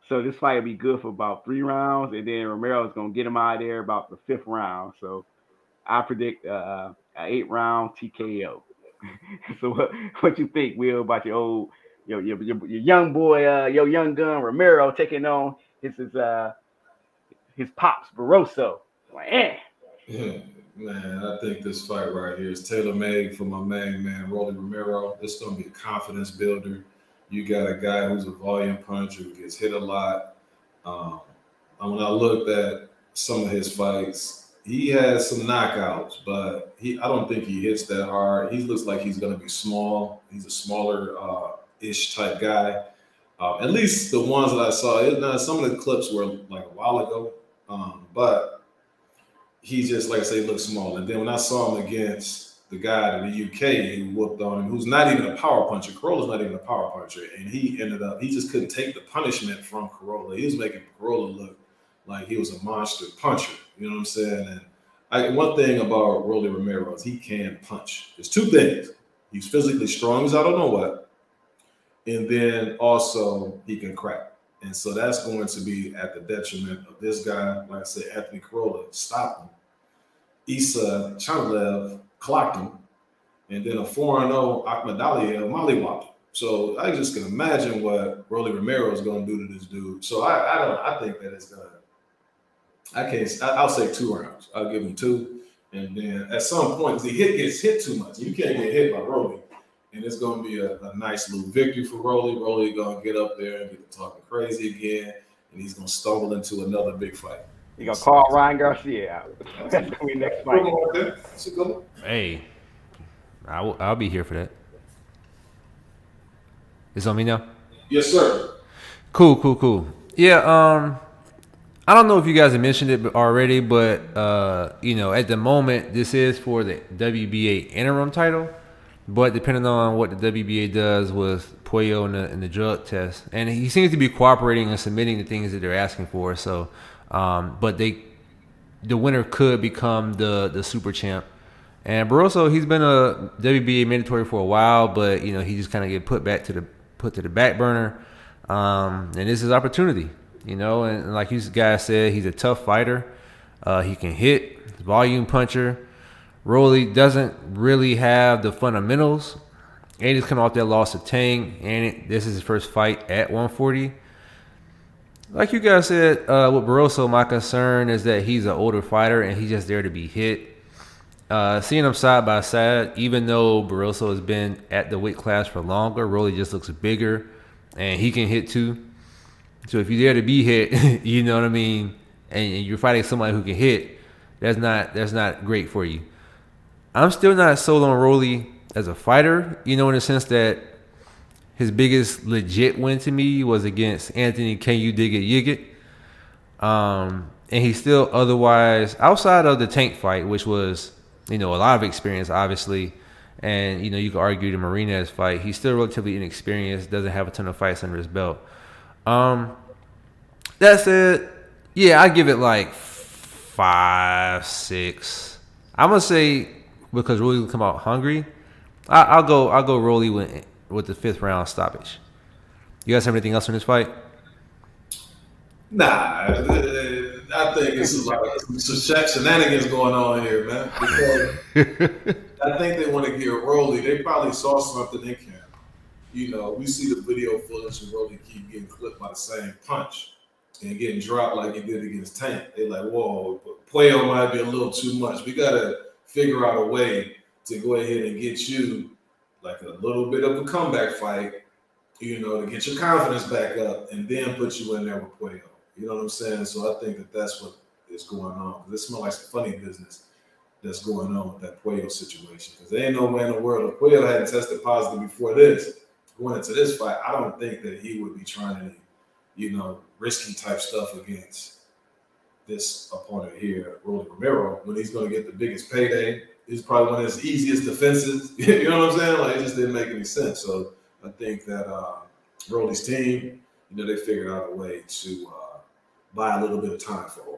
So this fight will be good for about three rounds, and then Romero is going to get him out of there about the fifth round. So I predict uh, an eight round TKO. so what what you think, Will, about your old your your, your, your young boy, uh, your young gun Romero taking on his his uh his pops Barroso? Like, eh. Yeah, man, I think this fight right here is tailor made for my main man, Rolly Romero. It's gonna be a confidence builder. You got a guy who's a volume puncher who gets hit a lot. Um, when I looked at some of his fights, he has some knockouts, but he I don't think he hits that hard. He looks like he's going to be small. He's a smaller uh, ish type guy. Uh, at least the ones that I saw. It, some of the clips were like a while ago, um, but he just like I say looks small. And then when I saw him against the guy in the UK who whooped on him, who's not even a power puncher. Crolla's not even a power puncher, and he ended up he just couldn't take the punishment from Crolla. He was making Corolla look like he was a monster puncher. You know what I'm saying? And I, one thing about Rolly Romero is he can punch. There's two things. He's physically strong as I don't know what, and then also he can crack. And so that's going to be at the detriment of this guy. Like I said, Anthony Crolla stopped him. Isa Chanalev clocked him. And then a 4 0 Akhmadaliev mollywopped. So I just can imagine what Rolly Romero is going to do to this dude. So I, I don't. I think that it's going to I can't. I'll say two rounds. I'll give him two, and then at some point, the hit gets hit too much. You can't get hit by Rolly, and it's going to be a, a, nice little victory for Rolly. Rolly going to get up there and get talking crazy again, and he's going to stumble into another big fight. You gonna call Ryan Garcia out? That's gonna be next fight. Hey, I will, I'll be here for that. Is on me now? Yes, sir. Cool, cool, cool. Yeah. Um. I don't know if you guys have mentioned it already, but uh, you know, at the moment, this is for the WBA interim title. But depending on what the WBA does with Puello and the, and the drug test, and he seems to be cooperating and submitting the things that they're asking for. So, um, but they, the winner could become the the super champ. And Barroso, he's been a WBA mandatory for a while, but you know he just kind of get put back to the put to the back burner. Um, and this is opportunity you know, and like you guys said, he's a tough fighter. Uh, he can hit, volume puncher. Rolly doesn't really have the fundamentals. And he's coming off that loss to Tang, and it, this is his first fight at 140. Like you guys said, uh, with Barroso, my concern is that he's an older fighter and he's just there to be hit. Uh, seeing them side by side, even though Barroso has been at the weight class for longer, Rolly just looks bigger and he can hit too. So if you're there to be hit, you know what I mean, and, and you're fighting somebody who can hit, that's not that's not great for you. I'm still not sold on Rolly as a fighter, you know, in the sense that his biggest legit win to me was against Anthony Can You Dig It Yigit. Um, and he's still otherwise outside of the tank fight, which was, you know, a lot of experience, obviously. And, you know, you could argue the Marinez fight. He's still relatively inexperienced, doesn't have a ton of fights under his belt. Um, that's it. Yeah, I give it like five, six. I'm gonna say because Rolly will come out hungry. I, will go. I'll go Rolly with with the fifth round stoppage. You guys have anything else in this fight? Nah, I think this is like some shenanigans going on here, man. Because I think they want to get Rolly. They probably saw something in camp. You know, we see the video footage of Rolly keep getting clipped by the same punch and getting dropped like he did against Tank. They're like, whoa, Puello might be a little too much. We gotta figure out a way to go ahead and get you like a little bit of a comeback fight, you know, to get your confidence back up and then put you in there with Puello. You know what I'm saying? So I think that that's what is going on. This smells like some funny business that's going on with that Puello situation. Because there ain't no way in the world if Puello hadn't tested positive before this, going into this fight, I don't think that he would be trying any, you know, risky type stuff against this opponent here, Rolly Romero, when he's going to get the biggest payday He's probably one of his easiest defenses. you know what I'm saying? Like it just didn't make any sense. So I think that uh, Rolly's team, you know, they figured out a way to uh, buy a little bit of time for Rolly.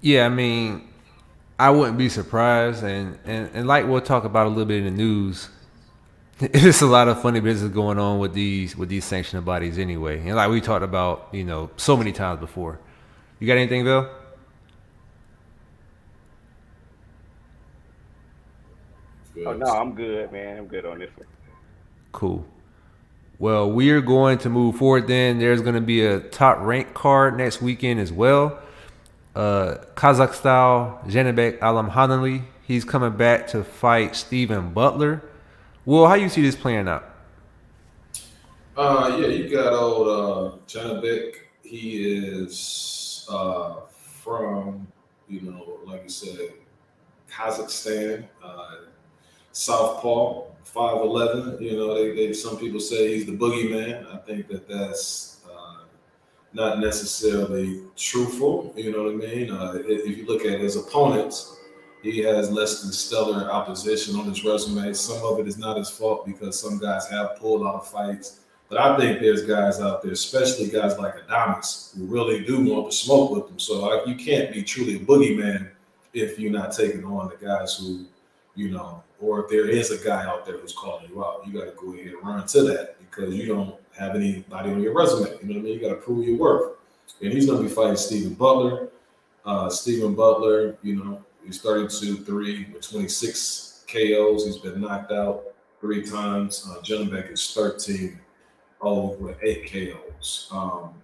Yeah, I mean, I wouldn't be surprised, and, and and like we'll talk about a little bit in the news. There's a lot of funny business going on with these with these sanctioning bodies anyway, and like we talked about, you know, so many times before. You got anything, Bill? Oh no, I'm good, man. I'm good on this one. Cool. Well, we are going to move forward. Then there's going to be a top rank card next weekend as well. Uh, Kazakhstan Janibek Alimkhanuly. He's coming back to fight Stephen Butler. Well, how you see this playing out? Uh, yeah, you got old uh, Janibek. He is uh, from, you know, like you said, Kazakhstan. Uh, southpaw, five eleven. You know, they, they some people say he's the boogeyman. I think that that's uh, not necessarily truthful. You know what I mean? Uh, if you look at his opponents, he has less than stellar opposition on his resume. Some of it is not his fault because some guys have pulled out fights. But I think there's guys out there, especially guys like Adames, who really do want to smoke with them. So like, you can't be truly a boogeyman if you're not taking on the guys who, you know, or if there is a guy out there who's calling you out, you got to go ahead and run to that because you don't have anybody on your resume. You know what I mean? You got to prove your worth. And he's going to be fighting Stephen Butler. Uh, Stephen Butler, you know, he's 32 3 with 26 KOs. He's been knocked out three times. Uh, is 13 0 with eight KOs. Um,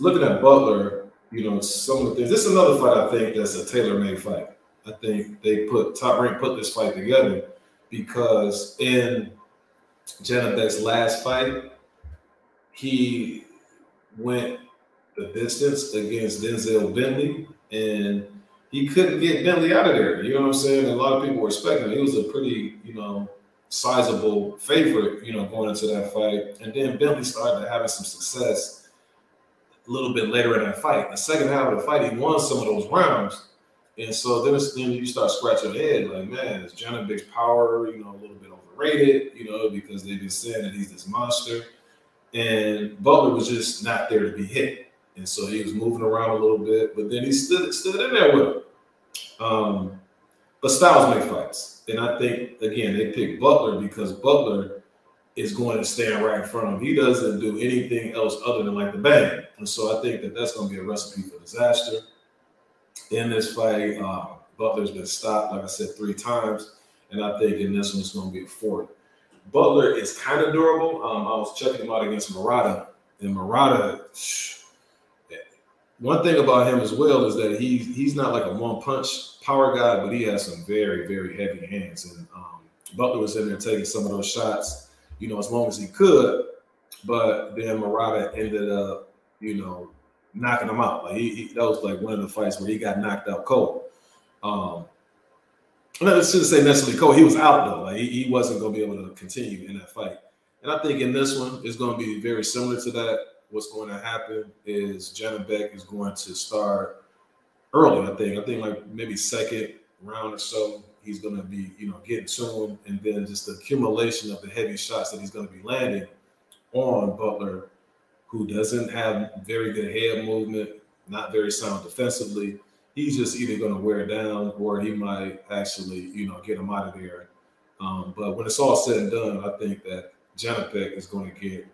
looking at Butler, you know, some of the things. This is another fight I think that's a tailor made fight. I think they put Top Rank put this fight together because in Janibek's last fight, he went the distance against Denzel Bentley, and he couldn't get Bentley out of there. You know what I'm saying? a lot of people were expecting. He was a pretty, you know, sizable favorite, you know, going into that fight. And then Bentley started having some success a little bit later in that fight. The second half of the fight, he won some of those rounds. And so then, it's, then you start scratching your head, like, man, is Janibek's power, you know, a little bit overrated, you know, because they've been saying that he's this monster. And Butler was just not there to be hit. And so he was moving around a little bit, but then he stood stood in there with him. Um, but styles make fights. And I think, again, they picked Butler because Butler is going to stand right in front of him. He doesn't do anything else other than like the bang. And so I think that that's going to be a recipe for disaster in this fight. Uh, Butler's been stopped, like I said, three times. And I think in this one, it's going to be a fourth. Butler is kind of durable. Um, I was checking him out against Murata, and Murata. One thing about him as well is that he's he's not like a one punch power guy, but he has some very very heavy hands. And um, Butler was in there taking some of those shots, you know, as long as he could. But then Murata ended up, you know, knocking him out. Like he, he that was like one of the fights where he got knocked out cold. Um, no, I shouldn't say necessarily cold. He was out though. Like he, he wasn't going to be able to continue in that fight. And I think in this one, it's going to be very similar to that. What's going to happen is Janibek is going to start early. I think. I think like maybe second round or so. He's going to be, you know, getting to him, and then just the accumulation of the heavy shots that he's going to be landing on Butler, who doesn't have very good head movement, not very sound defensively he's just either going to wear down or he might actually, you know, get him out of there. Um, but when it's all said and done, I think that Janibek is going to get,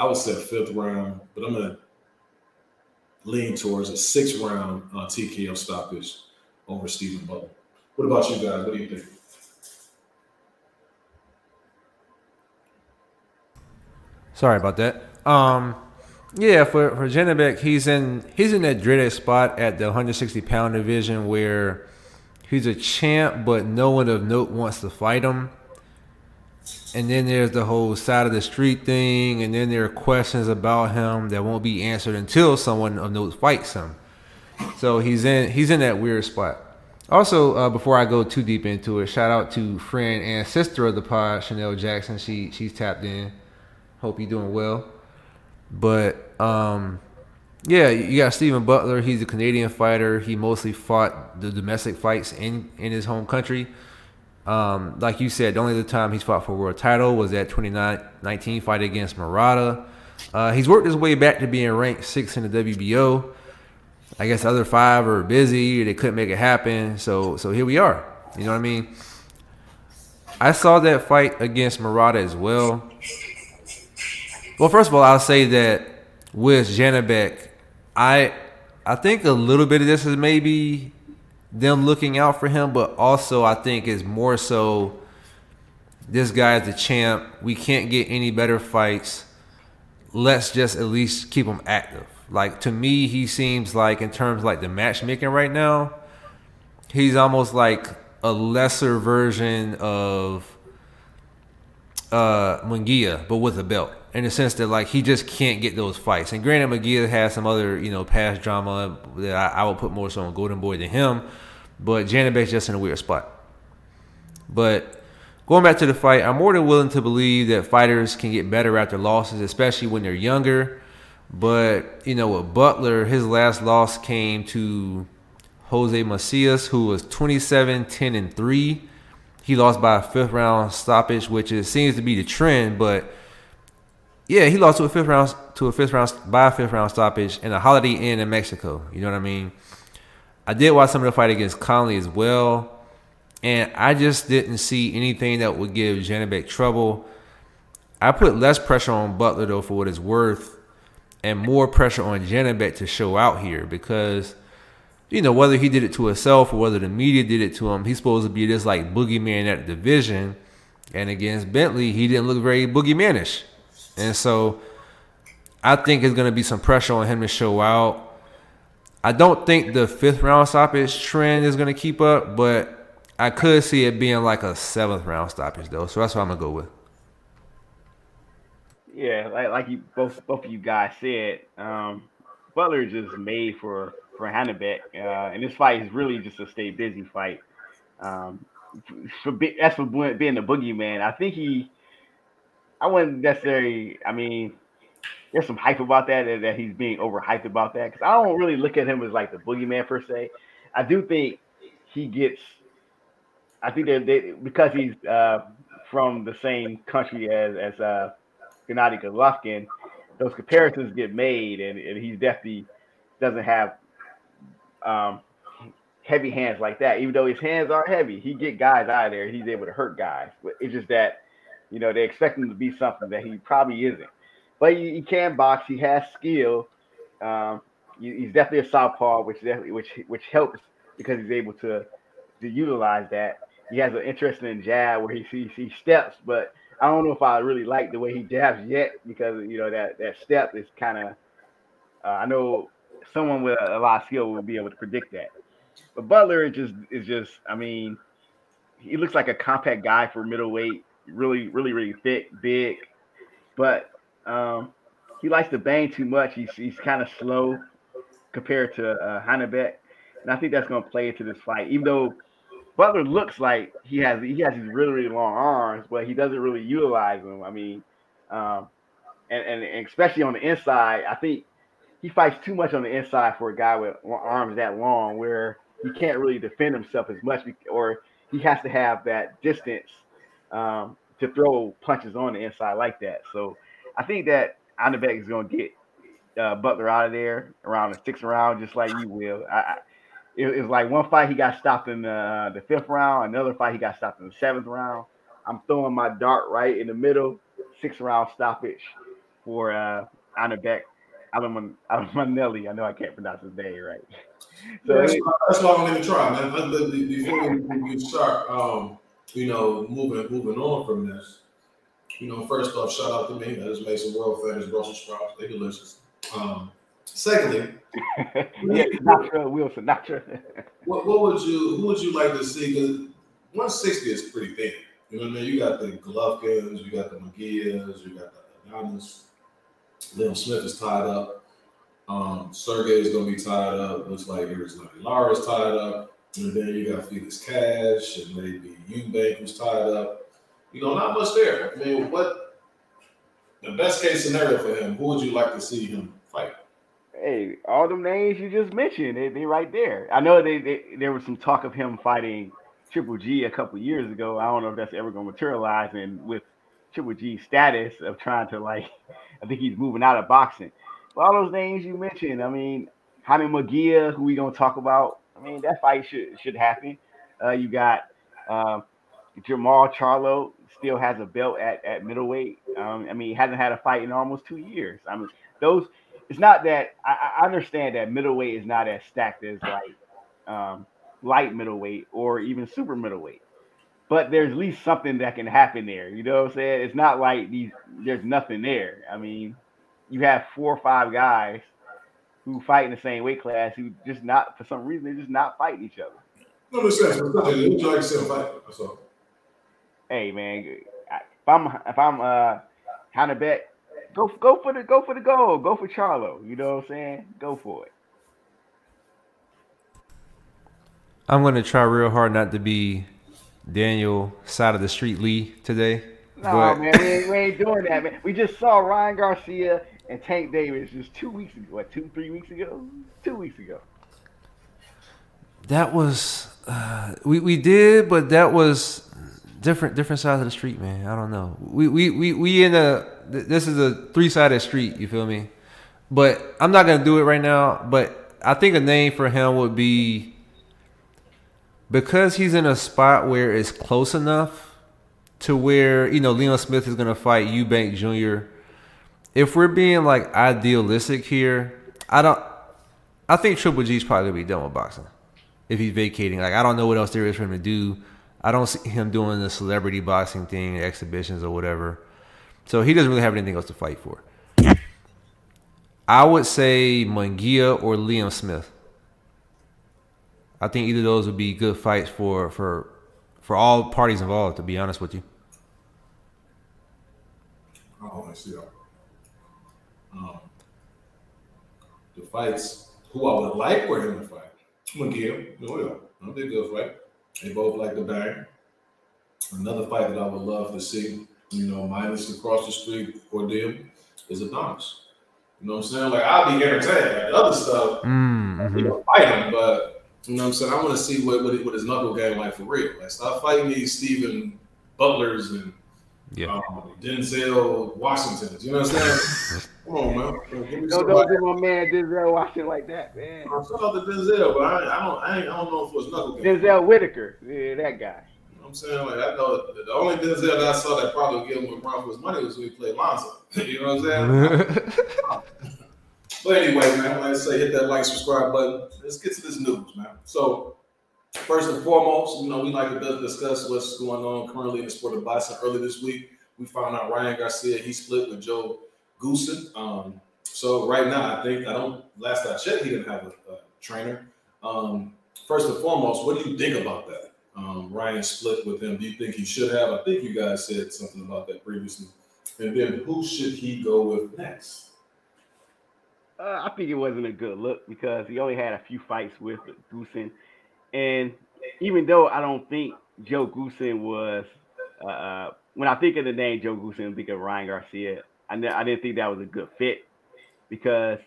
I would say, fifth round, but I'm going to lean towards a sixth round uh, TKO stoppage over Stephen Butler. What about you guys? What do you think? Sorry about that. Um, yeah, for for Janibek, he's in he's in that dreaded spot at the 160 pound division where he's a champ, but no one of note wants to fight him. And then there's the whole side of the street thing, and then there are questions about him that won't be answered until someone of note fights him. So he's in he's in that weird spot. Also, uh, before I go too deep into it, shout out to friend and sister of the pod, Chanel Jackson. She she's tapped in. Hope you're doing well. But um, yeah, you got Stephen Butler. He's a Canadian fighter. He mostly fought the domestic fights in in his home country. Um, like you said, the only other time he's fought for a world title was that 2019 fight against Murata. Uh, he's worked his way back to being ranked six in the WBO. I guess the other five are busy; they couldn't make it happen. So, so here we are. You know what I mean? I saw that fight against Murata as well. Well, first of all, I'll say that with Janibek, I I think a little bit of this is maybe them looking out for him, but also I think it's more so this guy is the champ. We can't get any better fights. Let's just at least keep him active. Like to me, he seems like in terms like the matchmaking right now, he's almost like a lesser version of uh Munguia, but with a belt in the sense that like he just can't get those fights. And granted, McGee has some other you know past drama that I, I would put more so on Golden Boy than him, but Janibek's just in a weird spot. But going back to the fight, I'm more than willing to believe that fighters can get better after losses, especially when they're younger. But you know, with Butler, his last loss came to Jose Macias, who was 27, 10, and 3. He lost by a fifth round stoppage, which is, seems to be the trend, but yeah, he lost to a fifth round to a fifth round by a fifth round stoppage in a Holiday Inn in Mexico. You know what I mean? I did watch some of the fight against Conley as well, and I just didn't see anything that would give Janibek trouble. I put less pressure on Butler though for what it's worth, and more pressure on Janibek to show out here because you know whether he did it to himself or whether the media did it to him, he's supposed to be this like boogeyman at the division. And against Bentley, he didn't look very boogeymanish. And so I think it's going to be some pressure on him to show out. I don't think the fifth round stoppage trend is going to keep up, but I could see it being like a seventh round stoppage though. So that's what I'm gonna go with. Yeah, like like you both both of you guys said, um, Butler is just made for for Janibek, uh, and this fight is really just a stay busy fight. Um, for that's for being the boogeyman. I think he I wouldn't necessarily. I mean, there's some hype about that that he's being overhyped about that because I don't really look at him as like the boogeyman per se. I do think he gets. I think that they, because he's uh, from the same country as as uh, Gennady Golovkin, those comparisons get made, and, and he definitely doesn't have um, heavy hands like that. Even though his hands are heavy, he get guys out of there. He's able to hurt guys. But it's just that You know, they expect him to be something that he probably isn't. But he, he can box. He has skill. Um, he, he's definitely a southpaw, which definitely which which helps because he's able to to utilize that. He has an interesting jab where he sees he steps, but I don't know if I really like the way he jabs yet because you know that that step is kind of. Uh, I know someone with a, a lot of skill will be able to predict that, but Butler is just is just. I mean, he looks like a compact guy for middleweight. Really, really, really thick, big, but um, he likes to bang too much. He's he's kind of slow compared to uh, Hanabek, and I think that's going to play into this fight. Even though Butler looks like he has he has these really really long arms, but he doesn't really utilize them. I mean, um, and, and, and especially on the inside, I think he fights too much on the inside for a guy with arms that long, where he can't really defend himself as much, or he has to have that distance um, to throw punches on the inside like that. So I think that Anabek is going to get uh, Butler out of there around the sixth round, just like you will. I, it, it, was like one fight he got stopped in the, the fifth round, another fight he got stopped in the seventh round. I'm throwing my dart right in the middle, six round stoppage for uh, Anabek Alamanelli. I know I can't pronounce his name right. So yeah, that's, why, that's why I'm going to try, man. Before we start, um, you know, moving moving on from this, you know, first off, shout out to me. I just made some world famous Brussels sprouts. They delicious. Um, secondly, yeah, Sinatra, Will Sinatra. what, what would you who would you like to see? Because 160 is pretty thin. You know what I mean? You got the Golovkins, you got the McGears, you got the Adonis. Liam Smith is tied up. Um, Sergey is going to be tied up. Looks like Eric Lara is tied up. And then you got Felix Cash and maybe Eubank who's tied up. You know, not much there. I mean, what the best case scenario for him? Who would you like to see him fight? Hey, all them names you just mentioned, they they right there. I know they, they there was some talk of him fighting Triple G a couple years ago. I don't know if that's ever going to materialize. And with Triple G's status of trying to like, I think he's moving out of boxing. But all those names you mentioned, I mean, Jaime Munguia, who we gonna talk about. I mean, that fight should should happen. Uh, you got um, Jermall Charlo still has a belt at, at middleweight. Um, I mean, he hasn't had a fight in almost two years. I mean, those. It's not that I, I understand that middleweight is not as stacked as like um, light middleweight or even super middleweight, but there's at least something that can happen there. You know what I'm saying? It's not like these. There's nothing there. I mean, you have four or five guys who fight in the same weight class who just not for some reason they're just not fighting each other. No, makes sense. Would you like to see fight? That's all hey man, if I'm if I'm uh kind of bet, go go for the go for the goal, go for Charlo. You know what I'm saying? Go for it. I'm gonna try real hard not to be Daniel side of the street Lee today. No but... man, we ain't, we ain't doing that, man. We just saw Ryan Garcia and Tank Davis just two weeks ago. What, two, three weeks ago? Two weeks ago. That was uh, we we did, but that was different different sides of the street, man. I don't know. We we we we in a this is a three sided street. You feel me? But I'm not gonna do it right now. But I think a name for him would be because he's in a spot where it's close enough to where you know Liam Smith is gonna fight Eubank Jr. If we're being like idealistic here, I don't. I think Triple G's probably gonna be done with boxing if he's vacating. Like I don't know what else there is for him to do. I don't see him doing the celebrity boxing thing, exhibitions or whatever. So he doesn't really have anything else to fight for. I would say Munguia or Liam Smith. I think either of those would be good fights for for for all parties involved. To be honest with you. I. Um, the fights who I would like for him to fight. No, yeah, that'd be a good fight. They both like the bang. Another fight that I would love to see, you know, minus across the street for ordeal, is Adonis. You know what I'm saying? Like I'll be entertained. Like the other stuff, mm-hmm. you know, fight him, but you know what I'm saying? I want to see what, what, what his knuckle game like for real. Like stop fighting these Stephen Butlers and yeah. um, Denzel Washingtons. You know what I'm saying? Come on, man. Don't, don't do my man Denzel Washington like that, man. I'm shout out to Denzel, but I, I don't I, I don't know if it was knuckle game. Denzel Whitaker, yeah, that guy. I'm I'm saying? Like I know the, the only Denzel that I saw that probably give him a run for his money was when he played Lonzo. you know what I'm saying? but anyway, man, like I say, hit that like, subscribe button. Let's get to this news, man. So first and foremost, you know, we like to discuss what's going on currently in the sport of boxing. Early this week, we found out Ryan Garcia he split with Joe Goossen. Um, so right now, I think I don't. Last I checked, he didn't have a, a trainer. Um, first and foremost, what do you think about that? Um, Ryan split with him. Do you think he should have? I think you guys said something about that previously. And then who should he go with next? Uh, I think it wasn't a good look because he only had a few fights with Goossen, and even though I don't think Joe Goossen was, uh, uh, when I think of the name Joe Goossen, I think of Ryan Garcia. I didn't think that was a good fit because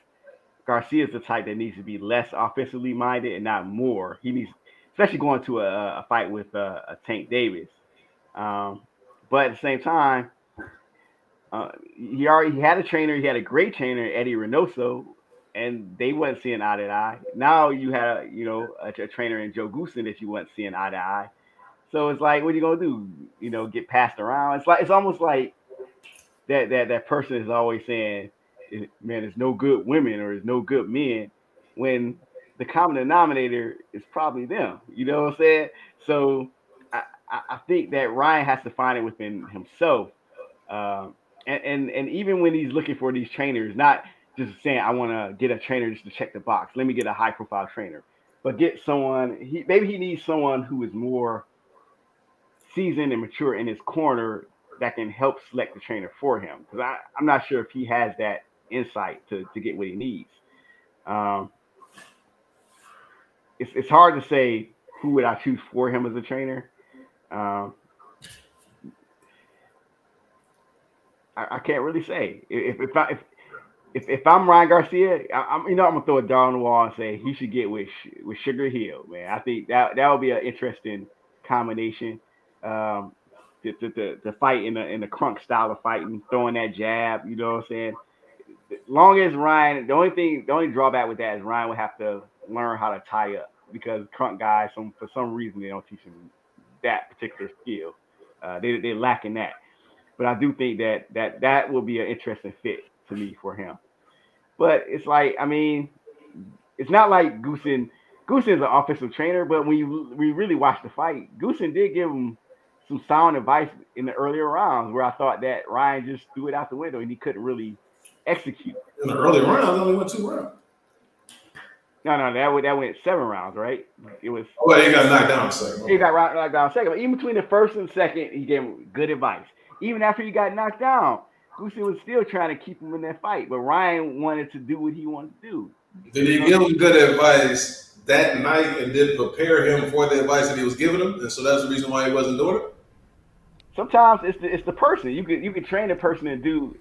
Garcia is the type that needs to be less offensively minded and not more. He needs, especially going to a, a fight with uh, a Tank Davis. Um, but at the same time, uh, he already he had a trainer. He had a great trainer, Eddie Reynoso, and they wasn't seeing eye to eye. Now you had you know a, a trainer in Joe Goossen that you weren't seeing eye to eye. So it's like, what are you gonna do? You know, get passed around? It's like it's almost like that that that person is always saying, "Man, there's no good women or there's no good men," when the common denominator is probably them. You know what I'm saying? So I, I think that Ryan has to find it within himself. Um, and, and and even when he's looking for these trainers, not just saying I want to get a trainer just to check the box. Let me get a high profile trainer, but get someone. He maybe he needs someone who is more seasoned and mature in his corner that can help select the trainer for him. Because I I'm not sure if he has that insight to to get what he needs. Um, it's it's hard to say who would I choose for him as a trainer. Um, I, can't really say if if I, if, if, if I'm Ryan Garcia, I, am you know I'm gonna throw a dart on the wall and say he should get with with Sugar Hill, man. I think that that would be an interesting combination. Um, to, to, to, to fight in the in the Kronk style of fighting, throwing that jab, you know what I'm saying? Long as Ryan, the only thing, the only drawback with that is Ryan would have to learn how to tie up because Kronk guys, some for some reason they don't teach him that particular skill. Uh, they they're lacking that. But I do think that that that will be an interesting fit to me for him. But it's like, I mean, it's not like. Goossen is an offensive trainer, but when you we really watch the fight, Goossen did give him some sound advice in the earlier rounds where I thought that Ryan just threw it out the window and he couldn't really execute. In the early rounds, only went two rounds. No, no, that went that went seven rounds, right? It was. Oh, well, he got knocked down second. He got knocked down second, but even between the first and second, he gave him good advice even after he got knocked down, Gucci was still trying to keep him in that fight. But Ryan wanted to do what he wanted to do. Did he give him good advice that night and did prepare him for the advice that he was giving him? And so that's the reason why he wasn't doing it? Sometimes it's the it's the person. You could you could train a person to do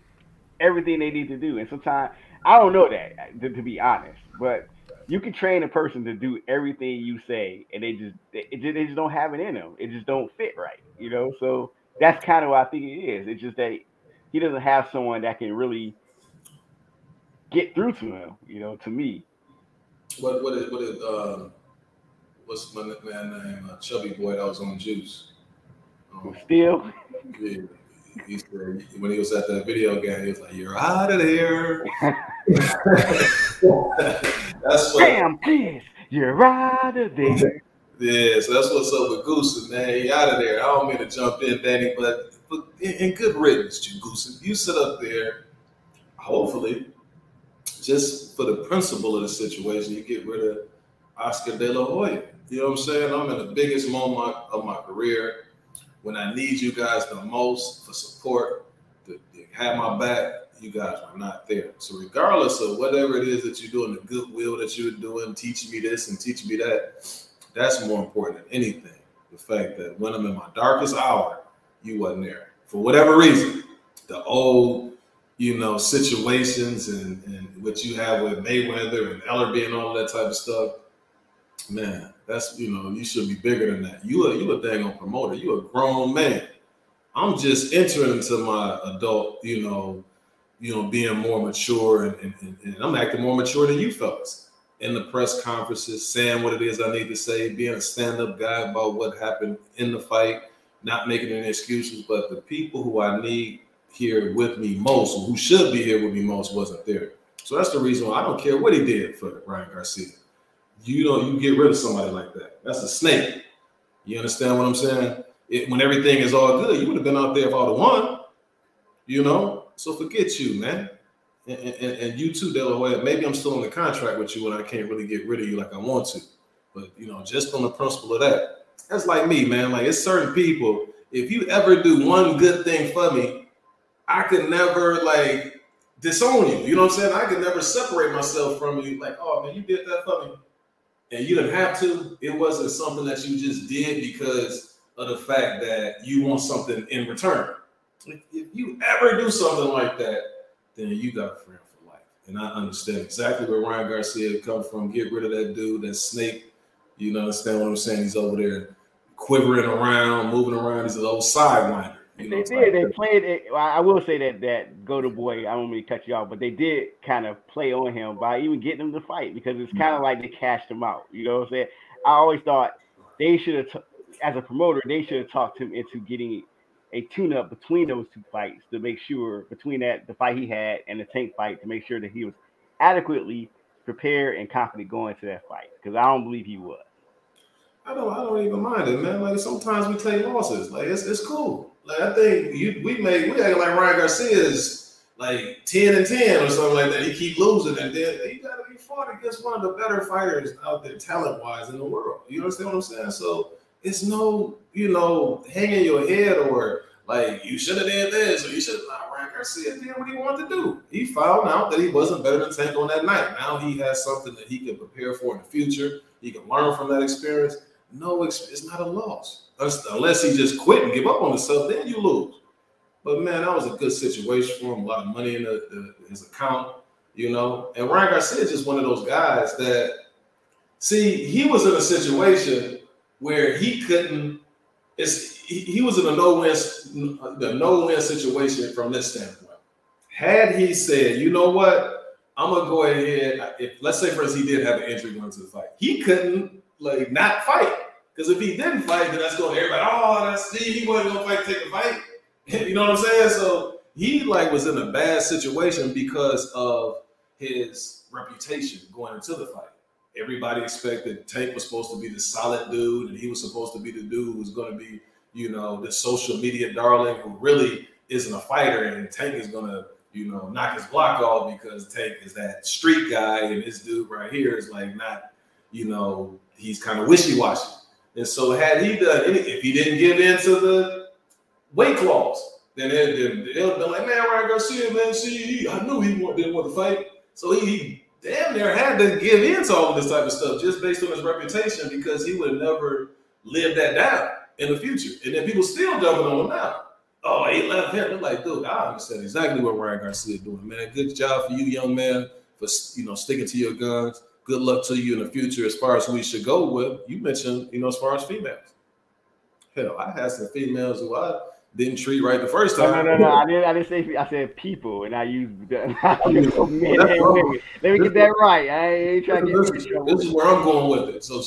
everything they need to do. And sometimes I don't know that to, to be honest, but you can train a person to do everything you say, and they just they, they just don't have it in them. It just don't fit right, you know. So that's kind of what I think it is. It's just that he doesn't have someone that can really get through to him. You know, to me. What what is what is uh, what's my man name? Uh, Chubby boy that was on Juice. Um, Still. Yeah. He said, when he was at that video game, he was like, "You're out of there." that's what. Damn, please, you're out of there. Yeah, so that's what's up with Goose, man. He out of there. I don't mean to jump in, Danny, but, in, in good riddance to Goose. You sit up there, hopefully, just for the principle of the situation, you get rid of Oscar De La Hoya. You know what I'm saying? I'm in the biggest moment of my career when I need you guys the most for support, to, to have my back. You guys are not there. So regardless of whatever it is that you're doing, the goodwill that you're doing, teaching me this and teaching me that, that's more important than anything. The fact that when I'm in my darkest hour, you wasn't there for whatever reason. The old, you know, situations and, and what you have with Mayweather and Ellerbe and all that type of stuff. Man, that's you know, you should be bigger than that. You a you a dang on promoter. You a grown man. I'm just entering into my adult, you know, you know, being more mature and, and, and I'm acting more mature than you fellas in the press conferences, saying what it is I need to say, being a stand-up guy about what happened in the fight, not making any excuses, but the people who I need here with me most, who should be here with me most, wasn't there. So that's the reason why I don't care what he did for Ryan Garcia. You don't you get rid of somebody like that. That's a snake. You understand what I'm saying? It, when everything is all good, you would have been out there if I'd won. You know, so forget you, man. And, and, and you too, De La Hoya. Maybe I'm still in the contract with you and I can't really get rid of you like I want to. But you know, just on the principle of that, that's like me, man. Like it's certain people. If you ever do one good thing for me, I could never like disown you. You know what I'm saying? I could never separate myself from you. Like, oh man, you did that for me, and you didn't have to. It wasn't something that you just did because of the fact that you want something in return. If you ever do something like that, then you got a friend for life. And I understand exactly where Ryan Garcia come from. Get rid of that dude, that snake. You know, understand what I'm saying? He's over there quivering around, moving around. He's a little sidewinder. You know, they did. They played it. I will say that that go to boy. I don't mean to cut you off, but they did kind of play on him by even getting him to fight because it's kind of like they cashed him out. You know what I'm saying? I always thought they should have, t- as a promoter, they should have talked him into getting a tune-up between those two fights to make sure between that the fight he had and the tank fight to make sure that he was adequately prepared and confident going to that fight because I don't believe he was. I don't I don't even mind it, man. Like sometimes we take losses. Like it's it's cool. Like I think you we made we like Ryan Garcia is like 10 and 10 or something like that. He keep losing and then he gotta be fought against one of the better fighters out there talent-wise in the world. You understand what I'm saying? So it's no, you know, hanging your head or like you should have did this or you should have. Ryan Garcia did what he wanted to do. He found out that he wasn't better than Tank on that night. Now he has something that he can prepare for in the future. He can learn from that experience. No, it's not a loss unless he just quit and give up on himself. Then you lose. But man, that was a good situation for him. A lot of money in the, the, his account, you know. And Ryan Garcia is just one of those guys that, see, he was in a situation where he couldn't. It's he, he was in a no win the no win situation from this standpoint. Had he said, you know what, I'm gonna go ahead. If let's say for instance he did have an injury going to the fight, he couldn't like not fight because if he didn't fight, then that's going to everybody. Oh, that's Steve. He wasn't gonna fight, take a fight. you know what I'm saying? So he like was in a bad situation because of his reputation going into the fight. Everybody expected Tank was supposed to be the solid dude, and he was supposed to be the dude who was going to be, you know, the social media darling who really isn't a fighter, and Tank is going to, you know, knock his block off because Tank is that street guy, and this dude right here is like not, you know, he's kind of wishy washy. And so, had he done any, if he didn't give in to the weight clause, then it, they'll be like, man, Ryan Garcia, man, see, I knew he didn't want to fight. So he, he damn near had to give in to all this type of stuff just based on his reputation because he would never live that down in the future. And then people still jumping on him now. Oh, he left him. They're like, dude, I understand exactly what Ryan Garcia is doing, man. Good job for you, young man, for you know sticking to your guns. Good luck to you in the future as far as who we should go with. You mentioned, you know, as far as females. Hell, I had some females who I didn't treat right the first time. No, no, no, no. I didn't. I didn't say. I said people, and I used the, men and women. Let me get that right. I ain't trying to get this, this is where I'm going with it. So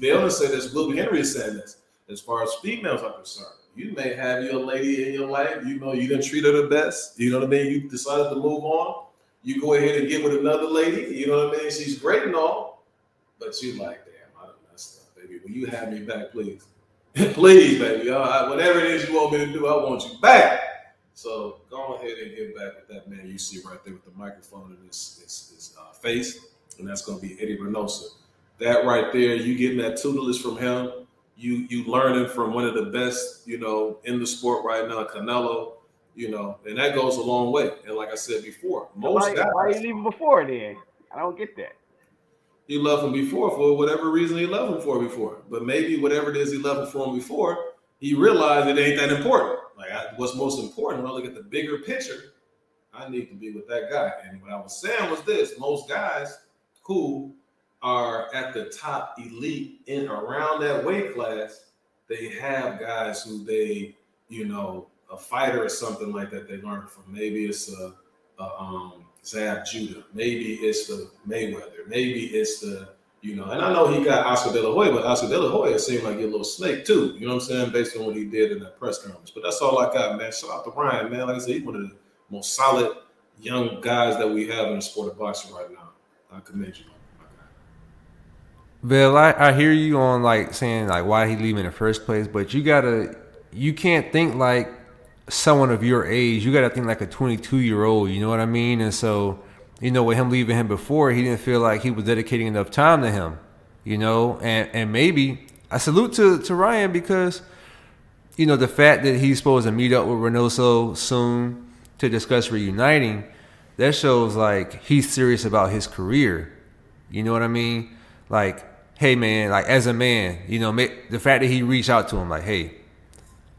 they only say this. Willie Henry is saying this. As far as females are concerned, you may have your lady in your life. You know, you didn't treat her the best. You know what I mean. You decided to move on. You go ahead and get with another lady. You know what I mean. She's great and all, but you like, damn, I don't messed up, baby. Will you have me back, please? Please, baby. All right, whatever it is you want me to do, I want you back. So go ahead and get back with that man you see right there with the microphone in his, his, his uh, face, and that's going to be Eddie Reynoso. That right there, you getting that tutelage from him. You you learning from one of the best, you know, in the sport right now, Canelo. You know, and that goes a long way. And like I said before, most why, guys. Why you leaving before then? I don't get that he loved him before for whatever reason he loved him for before. But maybe whatever it is he loved him for him before, he realized it ain't that important. Like I, what's most important when I look at the bigger picture, I need to be with that guy. And what I was saying was this: most guys who are at the top elite in around that weight class, they have guys who they, you know, a fighter or something like that they learned from. Maybe it's a, a um, Zab Judah. Maybe it's the Mayweather. Maybe it's the You know, and I know he got Oscar De La Hoya, but Oscar De La Hoya seemed like a little snake too. You know what I'm saying? Based on what he did in that press conference. But that's all I got, man. Shout out to Ryan, man. Like I said, he's one of the most solid young guys that we have in the sport of boxing right now. I commend you. Bill, I, I hear you on like saying like why he leave in the first place, but you gotta you can't think like someone of your age. You gotta think like a 22 year old. You know what I mean? And so you know, with him leaving him before, he didn't feel like he was dedicating enough time to him, you know, and, and maybe I salute to, to Ryan because, you know, the fact that he's supposed to meet up with Reynoso soon to discuss reuniting, that shows like he's serious about his career. You know what I mean? Like, hey man, like as a man, you know, the fact that he reached out to him, like, hey,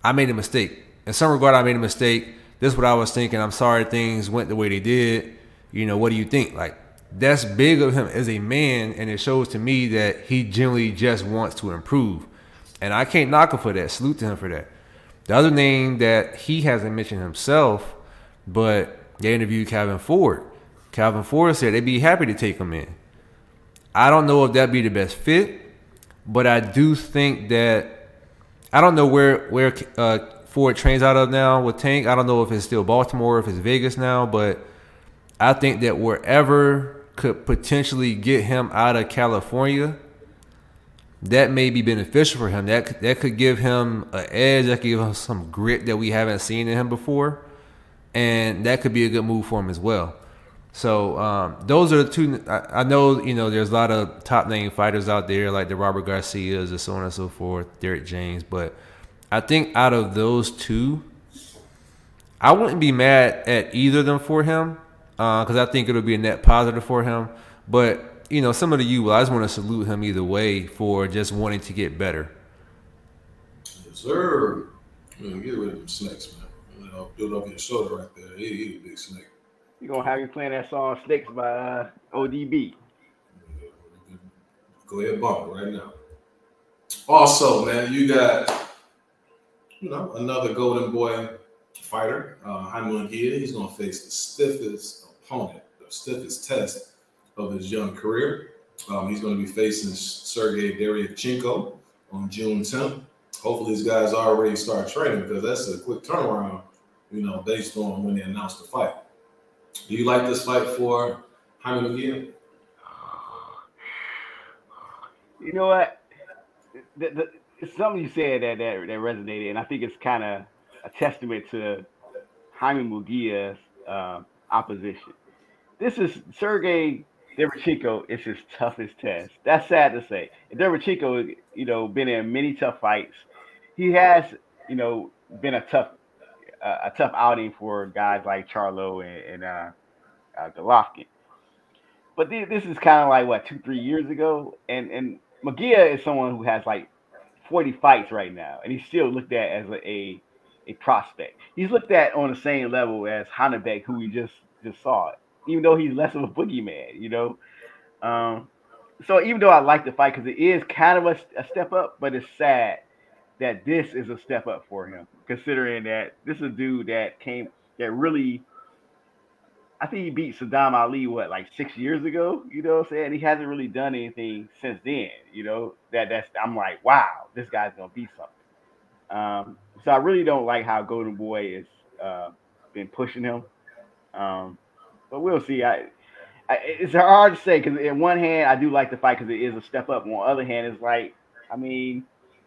I made a mistake. In some regard, I made a mistake. This is what I was thinking. I'm sorry things went the way they did you know, what do you think? Like, that's big of him as a man, and it shows to me that he generally just wants to improve. And I can't knock him for that. Salute to him for that. The other name that he hasn't mentioned himself, but they interviewed Calvin Ford. Calvin Ford said they'd be happy to take him in. I don't know if that'd be the best fit, but I do think that I don't know where where uh, Ford trains out of now with Tank. I don't know if it's still Baltimore, or if it's Vegas now, but I think that wherever could potentially get him out of California, that may be beneficial for him. That that could give him an edge. That could give him some grit that we haven't seen in him before, and that could be a good move for him as well. So um, those are the two. I, I, know you know there's a lot of top name fighters out there like the Robert Garcias and so on and so forth, Derek James, but I think out of those two, I wouldn't be mad at either of them for him because uh, I think it'll be a net positive for him. But you know, some of the you, well, I just want to salute him either way for just wanting to get better. Yes, sir. Man, get rid of them snakes, man. You know, build up your shoulder right there. He, he a big snake. You gonna have you playing that song "Snakes" by uh, ODB? Go ahead, bump it right now. Also, man, you got you know another Golden Boy fighter, uh, Munguia. He's gonna face the stiffest opponent, the stiffest test of his young career. Um, he's going to be facing Sergey Derevyanchenko on June 10th. Hopefully, these guys already start training because that's a quick turnaround, you know, based on when they announced the fight. Do you like this fight for Jaime Munguia? You know what? The, the, something you said that, that that resonated, and I think it's kind of a testament to Jaime Munguia's uh, opposition. This is Sergey Derevyanchenko is his toughest test. That's sad to say. Derevyanchenko, you know, been in many tough fights. He has, you know, been a tough, uh, a tough outing for guys like Charlo and, and uh, uh, Golovkin. But th- this is kind of like what two, three years ago, and and Munguia is someone who has like 40 fights right now, and he's still looked at as a, a, a prospect. He's looked at on the same level as Hannebeck, who we just just saw even though he's less of a boogeyman, you know. Um, so even though I like the fight because it is kind of a, a, step up, but it's sad that this is a step up for him, considering that this is a dude that came that really. I think he beat Saddam Ali what like six years ago, you know what I'm saying? He hasn't really done anything since then, you know. That that's I'm like, wow, this guy's gonna be something. Um, so I really don't like how Golden Boy has uh, been pushing him. Um, but we'll see. I, I it's hard to say because in one hand I do like the fight because it is a step up. On the other hand, it's like I mean,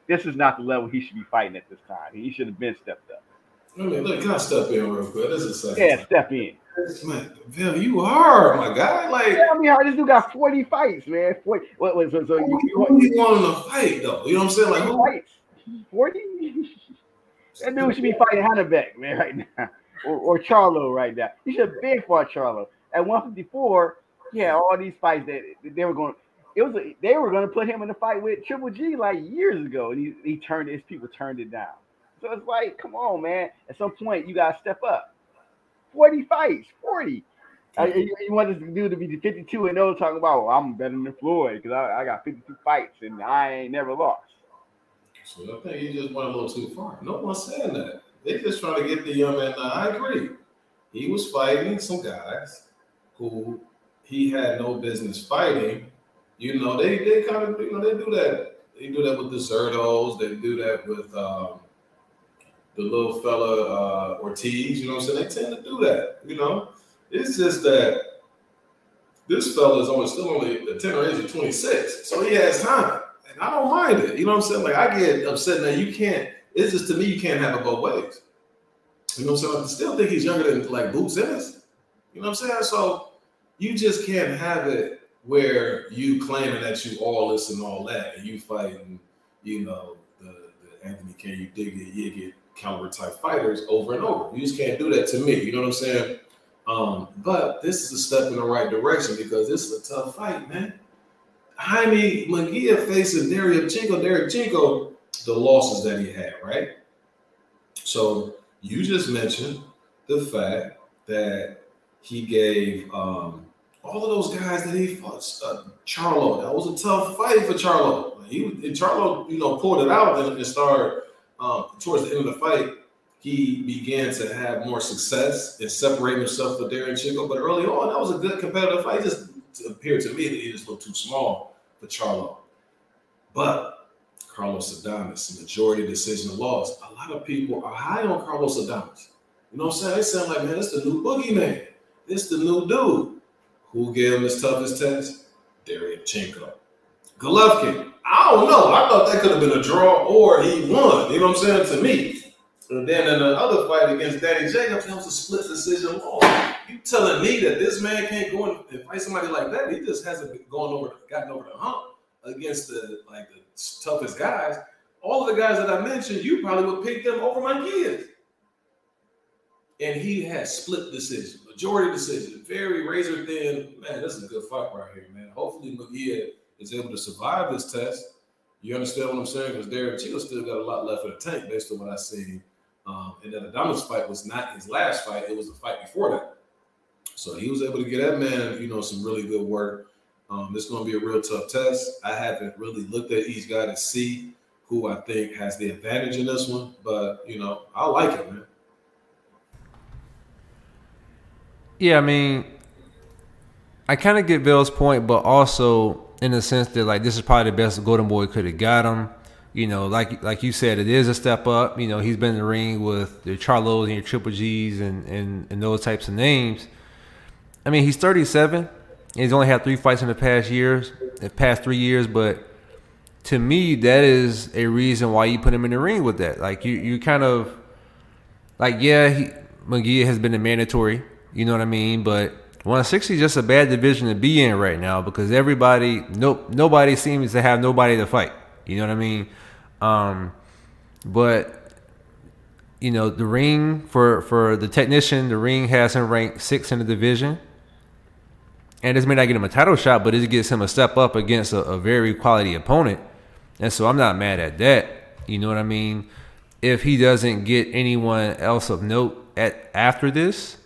this is not the level he should be fighting at this time. He should have been stepped up. Mean, look, can I step in real quick? This is a second. Yeah, step in. Man, Bill, you are my guy. Like, yeah, I mean, this dude got forty fights, man. 40, what was so, so you, you, who you want to fight though? You know what I'm saying? Like, who fights? Forty. that dude should be fighting Hannebeck, man, right now or, or Charlo right now. He should have been for Charlo. At 154, yeah, all these fights that they were going. It was a, they were going to put him in a fight with Triple G like years ago, and he, he turned his people turned it down. So it's like, come on, man. At some point, you got to step up. 40 fights, 40. Uh, you, you, want this dude to be 52 and 0 talking about, well, I'm better than Floyd because I, I, got 52 fights and I ain't never lost. So I think he just went a little too far. No one's saying that. They just trying to get the young man. Now, I agree. He was fighting some guys who he had no business fighting, You know, they they kind of you know they do that. They do that with the Zurdos. They do that with um, the little fella uh, Ortiz. You know what I'm saying? They tend to do that. You know, it's just that this fella is only still only the tenor age of 26, so he has time, and I don't mind it. You know what I'm saying? Like I get upset now. You can't. It's just to me, you can't have it both ways. You know what I'm saying? I still think he's younger than like Boots Ennis. You know what I'm saying? So you just can't have it where you claiming that you all this and all that, and you fighting, you know, the, the Anthony Can you dig it, Yigit caliber type fighters over and over. You just can't do that to me. You know what I'm saying? Um, but this is a step in the right direction because this is a tough fight, man. Jaime Munguia facing Derevyanchenko. Derevyanchenko, the losses that he had, right? So you just mentioned the fact that he gave um, all of those guys that he fought. Uh, Charlo, that was a tough fight for Charlo. He and Charlo, you know, pulled it out and, and started um, towards the end of the fight. He began to have more success in separating himself from Derevyanchenko. But early on, that was a good competitive fight. It just appeared to me that he just looked too small for Charlo. But Carlos Adames, majority decision loss. A lot of people are high on Carlos Adames. You know what I'm saying? They sound like, man, it's the new boogeyman. It's the new dude. Who gave him his toughest test? Derevyanchenko. Golovkin. I don't know. I thought that could have been a draw or he won. You know what I'm saying? To me. And then in the other fight against Danny Jacobs, that was a split decision law. You telling me that this man can't go and fight somebody like that? He just hasn't been going over, gotten over the hump against the like the toughest guys. All of the guys that I mentioned, you probably would pick them over my kids. And he has split decision, majority decision, very razor thin. Man, this is a good fight right here, man. Hopefully Munguia is able to survive this test. You understand what I'm saying? Because Darren Chico still got a lot left in the tank based on what I see. Um, and then Adames fight was not his last fight; it was the fight before that. So he was able to get that man, you know, some really good work. Um, it's going to be a real tough test. I haven't really looked at each guy to see who I think has the advantage in this one, but you know, I like it, man. Yeah, I mean, I kind of get Bill's point, but also in the sense that like this is probably the best Golden Boy could have got him. You know, like like you said, it is a step up. You know, he's been in the ring with the Charlos and your Triple G's and, and, and those types of names. I mean, he's 37. He's only had three fights in the past years, the past three years. But to me, that is a reason why you put him in the ring with that. Like you, you kind of like yeah, he, Munguia has been a mandatory. You know what I mean? But 160 is just a bad division to be in right now because everybody, nope, nobody seems to have nobody to fight. You know what I mean? Um, but you know the ring for for the technician, the ring has him ranked six in the division, and this may not get him a title shot, but it gets him a step up against a, a very quality opponent, and so I'm not mad at that. You know what I mean? If he doesn't get anyone else of note at after this,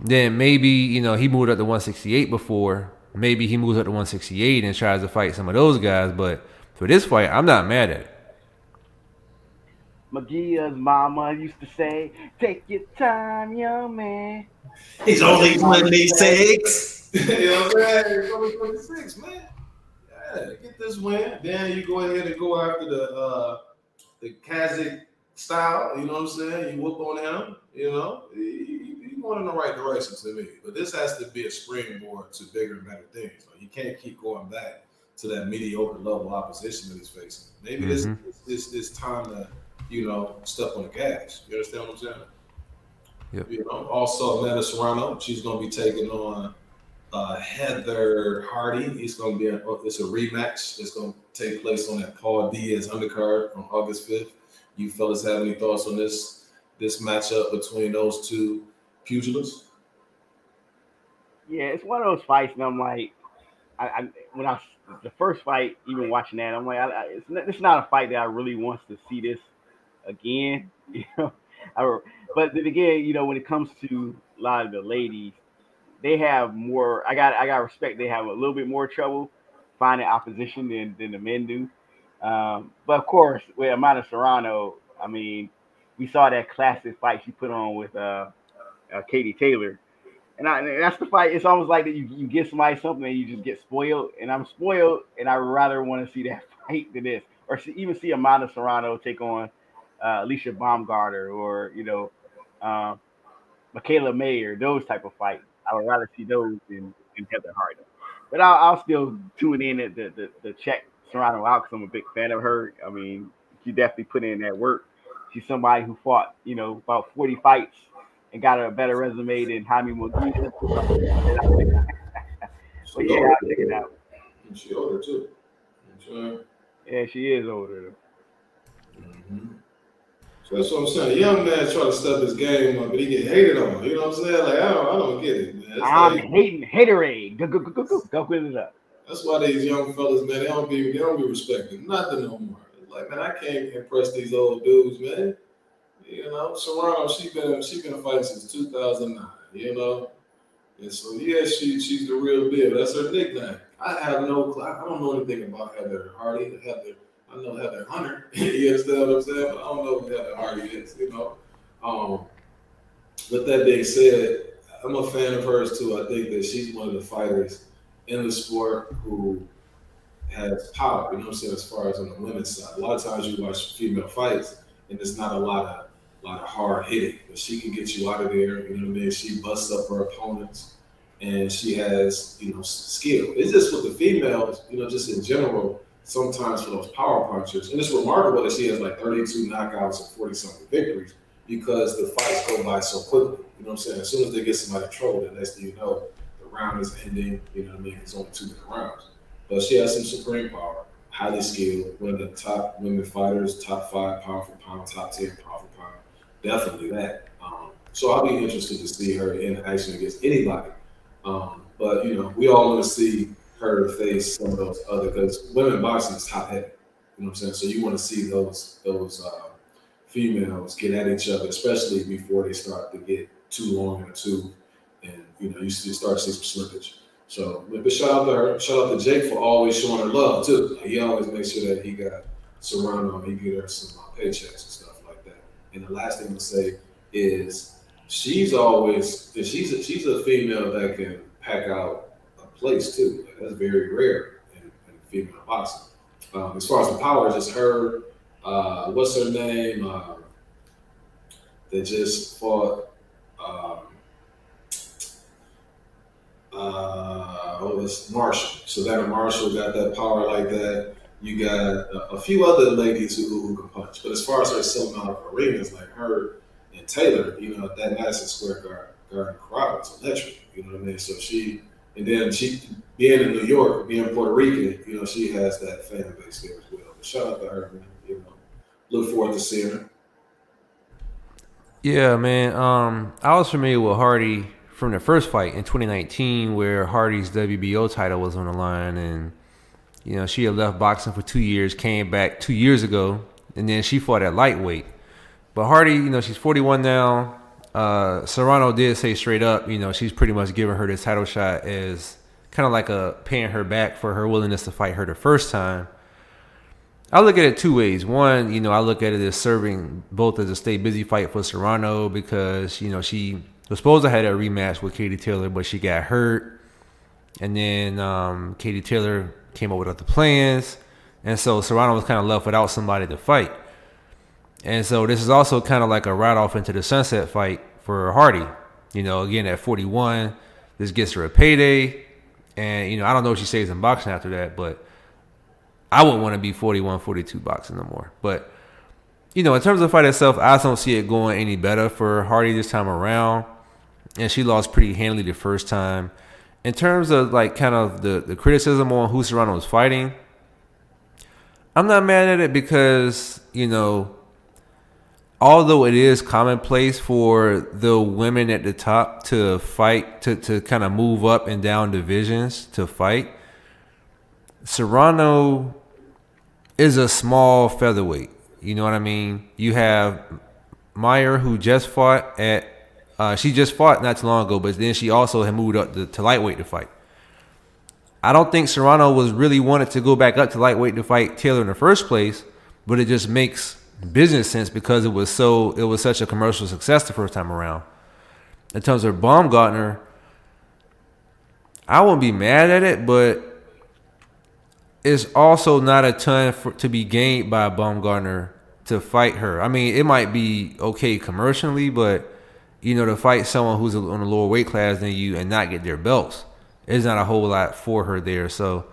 then maybe you know he moved up to 168 before. Maybe he moves up to 168 and tries to fight some of those guys, but for this fight, I'm not mad at it. Munguia's mama used to say, "Take your time, young man." He's only 26. you know what I'm saying? He's only 26, man. Yeah, get this win. Then you go ahead and go after the uh the Kazakh style. You know what I'm saying? You whoop on him. You know, you're going in the right direction to me. But this has to be a springboard to bigger and better things. Like, you can't keep going back to that mediocre level opposition that he's facing. Maybe mm-hmm. this this this time to you know step on the gas. You understand what I'm saying? Yep. You know. Also, Amanda Serrano, she's going to be taking on uh, Heather Hardy. It's going to be a, it's a rematch. It's going to take place on that Paul Diaz undercard on August 5th. You fellas have any thoughts on this this matchup between those two pugilists? Yeah, it's one of those fights, and I'm like, I, I when I the first fight, even watching that, I'm like, I, it's, not, it's not a fight that I really wants to see this again. You know, I, but then again, you know, when it comes to a lot of the ladies, they have more. I got I got respect. They have a little bit more trouble finding opposition than than the men do. Um, but of course, with Amanda Serrano, I mean, we saw that classic fight she put on with uh, uh, Katie Taylor. And, I, and that's the fight. It's almost like that you, you get somebody something and you just get spoiled. And I'm spoiled, and I rather want to see that fight than this, or see, even see Amanda Serrano take on uh, Alicia Baumgartner or you know um, Mikaela Mayer, those type of fights. I would rather see those than, than Heather Hardy. But I'll, I'll still tune in at the, the, the check Serrano out because I'm a big fan of her. I mean, she definitely put in that work. She's somebody who fought, you know, about 40 fights and got a better resume than Jaime Munguia. but yeah, I'll check it out. She older too. Yeah, she is older. Mm-hmm. So that's what I'm saying. Young man try to step his game up, but he get hated on. You know what I'm saying? Like I don't, I don't get it, man. It's I'm like, hating haterade. Go go go go go go with it up. That's why these young fellas, man, they don't be they don't be respected. Nothing no more. Like man, I can't impress these old dudes, man. You know, Serrano, she been she been fighting since 2009. You know, and so yeah, she she's the real deal. That's her nickname. I have no, I don't know anything about Heather Hardy. Heather, I know Heather Hunter. you understand what I'm saying? But I don't know who Heather Hardy is. You know. Um, with that being said, I'm a fan of hers too. I think that she's one of the fighters in the sport who has power. You know what I'm saying? As far as on the women's side, a lot of times you watch female fights and it's not a lot of lot of hard hitting, but she can get you out of there. You know what I mean? She busts up her opponents, and she has you know skill. It's just with the females, you know, just in general. Sometimes for those power punchers, and it's remarkable that she has like 32 knockouts and 40 something victories because the fights go by so quickly. You know what I'm saying? As soon as they get somebody trouble, the next thing you know, round is ending. You know what I mean? It's only two minute rounds. But she has some supreme power, highly skilled, one of the top women fighters, top five pound for pound, top ten pound for pound. Definitely that. Um, so I'll be interested to see her in action against anybody. Um, but you know, we all want to see her face some of those other because women boxing is top heavy. You know what I'm saying? So you want to see those those uh, females get at each other, especially before they start to get too long and you know you start to see some slippage. So, but shout out to her. Shout out to Jake for always showing her love too. He always makes sure that he got Serrano, he get her some uh, paychecks and stuff like that. And the last thing to say is she's always she's a, she's a female that can pack out a place too. Like, that's very rare in, in female boxing. Um, as far as the power, just her. Uh, what's her name? Uh, that just fought. Um, uh, oh, it's Marshall. So Savannah Marshall got that power like that. You got a, a few other ladies who, who can punch. But as far as her selling out of arenas, like her and Taylor, you know, that Madison Square Garden, crowd was electric. You know what I mean? So she, and then she, being in New York, being Puerto Rican, you know, she has that fan base there as well. But shout out to her, man. You know, look forward to seeing her. Yeah, man. Um, I was familiar with Hardy from the first fight in 2019, where Hardy's WBO title was on the line, and you know she had left boxing for two years, came back two years ago, and then she fought at lightweight. But Hardy, you know, she's 41 now. Uh, Serrano did say straight up, you know, she's pretty much giving her this title shot as kind of like a paying her back for her willingness to fight her the first time. I look at it two ways. One, you know, I look at it as serving both as a stay busy fight for Serrano because, you know, she was supposed to have a rematch with Katie Taylor, but she got hurt. And then um, Katie Taylor came up with other plans. And so Serrano was kind of left without somebody to fight. And so this is also kind of like a ride off into the sunset fight for Hardy. You know, again, at 41, this gets her a payday. And, you know, I don't know if she stays in boxing after that, but I wouldn't want to be 41, 42 boxing no more. But, you know, in terms of the fight itself, I don't see it going any better for Hardy this time around. And she lost pretty handily the first time. In terms of, like, kind of the, the criticism on who Serrano was fighting, I'm not mad at it because, you know, although it is commonplace for the women at the top to fight, to, to kind of move up and down divisions to fight, Serrano is a small featherweight. You know what I mean? You have Mayer who just fought at uh, she just fought not too long ago, but then she also had moved up to, to lightweight to fight. I don't think Serrano was really wanted to go back up to lightweight to fight Taylor in the first place, but it just makes business sense because it was so it was such a commercial success the first time around. In terms of Baumgartner, I won't be mad at it, but it's also not a ton for, to be gained by Baumgartner to fight her. I mean, it might be okay commercially, but you know, to fight someone who's on a lower weight class than you and not get their belts, there's not a whole lot for her there. So,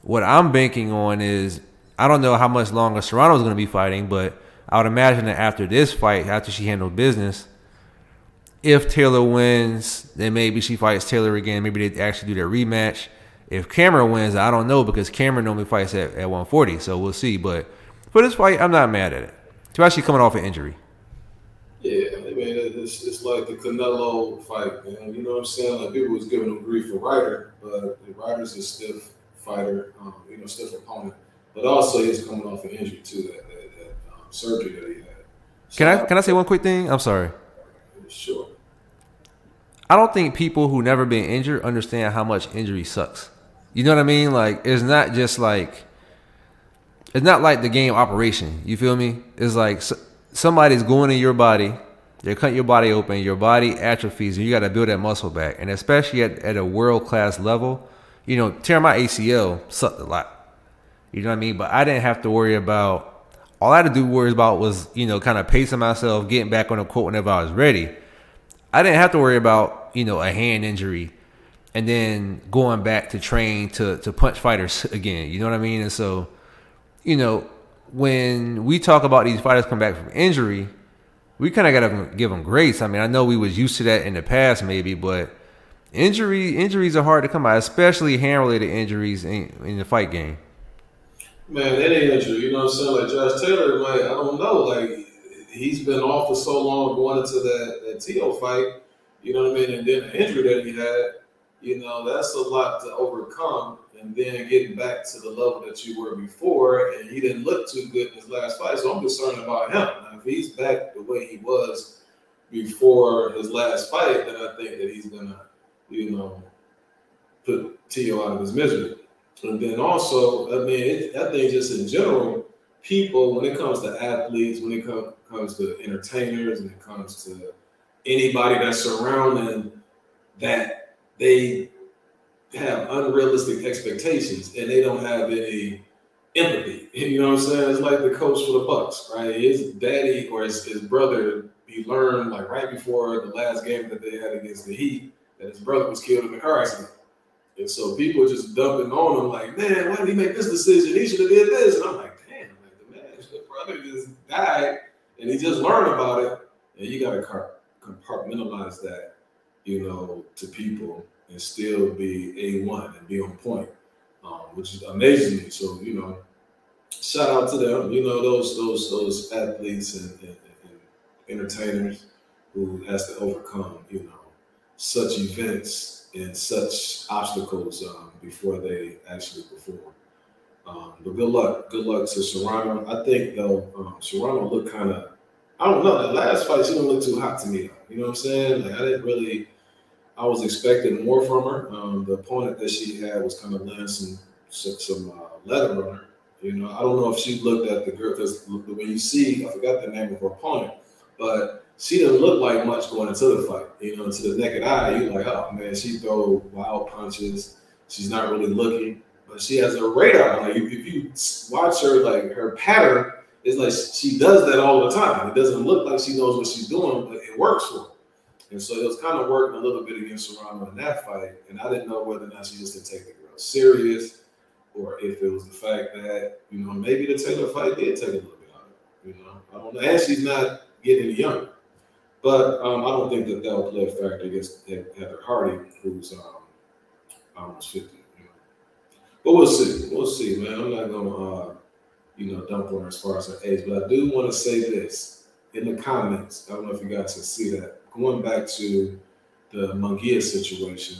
what I'm banking on is I don't know how much longer Serrano's going to be fighting, but I would imagine that after this fight, after she handled business, if Taylor wins, then maybe she fights Taylor again. Maybe they actually do their rematch. If Cameron wins, I don't know because Cameron normally fights at, at 140, so we'll see. But for this fight, I'm not mad at it, especially coming off an injury. Yeah, I mean, it's, it's like the Canelo fight, man. You know what I'm saying? Like people was giving him grief for Ryder, but Ryder's a stiff fighter, um, you know, stiff opponent. But also, he's coming off an injury too, that, that, that um, surgery that he had. So can I can I say one quick thing? I'm sorry. Sure. I don't think people who never been injured understand how much injury sucks. You know what I mean? Like it's not just like it's not like the game operation. You feel me? It's like somebody's going in your body, they cut your body open, your body atrophies, and you got to build that muscle back. And especially at, at a world class level, you know, tearing my ACL sucked a lot. You know what I mean? But I didn't have to worry about. All I had to do worry about was, you know, kind of pacing myself, getting back on the court whenever I was ready. I didn't have to worry about, you know, a hand injury and then going back to train to to punch fighters again. You know what I mean? And so, you know, when we talk about these fighters come back from injury, we kind of got to give them grace. I mean, I know we was used to that in the past, maybe, but injury injuries are hard to come by, especially hand related injuries in, in, the fight game. Man, that ain't injury. You know what I'm saying? Like Josh Taylor, like I don't know, like he's been off for so long going into that that Teo fight. You know what I mean? And then the injury that he had, you know, that's a lot to overcome and then getting back to the level that you were before. And he didn't look too good in his last fight, so I'm concerned about him. Now, if he's back the way he was before his last fight, then I think that he's gonna, you know, put Teo out of his misery. And then also, I mean, it, I think just in general, people when it comes to athletes, when it com- comes to entertainers, when it comes to anybody that's surrounding that they have unrealistic expectations and they don't have any empathy. You know what I'm saying? It's like the coach for the Bucks, right? His daddy or his, his brother, he learned like right before the last game that they had against the Heat that his brother was killed in a car accident. And so people just dumping on him like, man, why did he make this decision? He should have did this. And I'm like, damn, like the man, the brother just died and he just learned about it. And you got to compartmentalize that, you know, to people and still be A1 and be on point, um, which is amazing. So, you know, shout out to them, you know, those those those athletes and, and, and entertainers who has to overcome, you know, such events and such obstacles um, before they actually perform. Um, but good luck, good luck to Serrano. I think though, um, Serrano looked kind of, I don't know, that last fight she didn't look too hot to me. You know what I'm saying? Like I didn't really I was expecting more from her. Um, the opponent that she had was kind of laying some some, uh, leather on her. You know, I don't know if she looked at the girl because when you see, I forgot the name of her opponent, but she didn't look like much going into the fight. You know, to the naked eye, you're like, oh man, she throw wild punches. She's not really looking, but she has a radar. Like if you watch her, like her pattern is like she does that all the time. It doesn't look like she knows what she's doing, but it works for her. And so it was kind of working a little bit against Serrano in that fight. And I didn't know whether or not she just didn't take the girl serious or if it was the fact that, you know, maybe the Taylor fight did take a little bit out of. You know, I don't know. And she's not getting any younger. But um, I don't think that that will play a factor against Heather Hardy, who's um, almost 50. You know. But we'll see. We'll see, man. I'm not going to, uh, you know, dump on her as far as her age. But I do want to say this in the comments. I don't know if you guys can see that going back to the Munguia situation,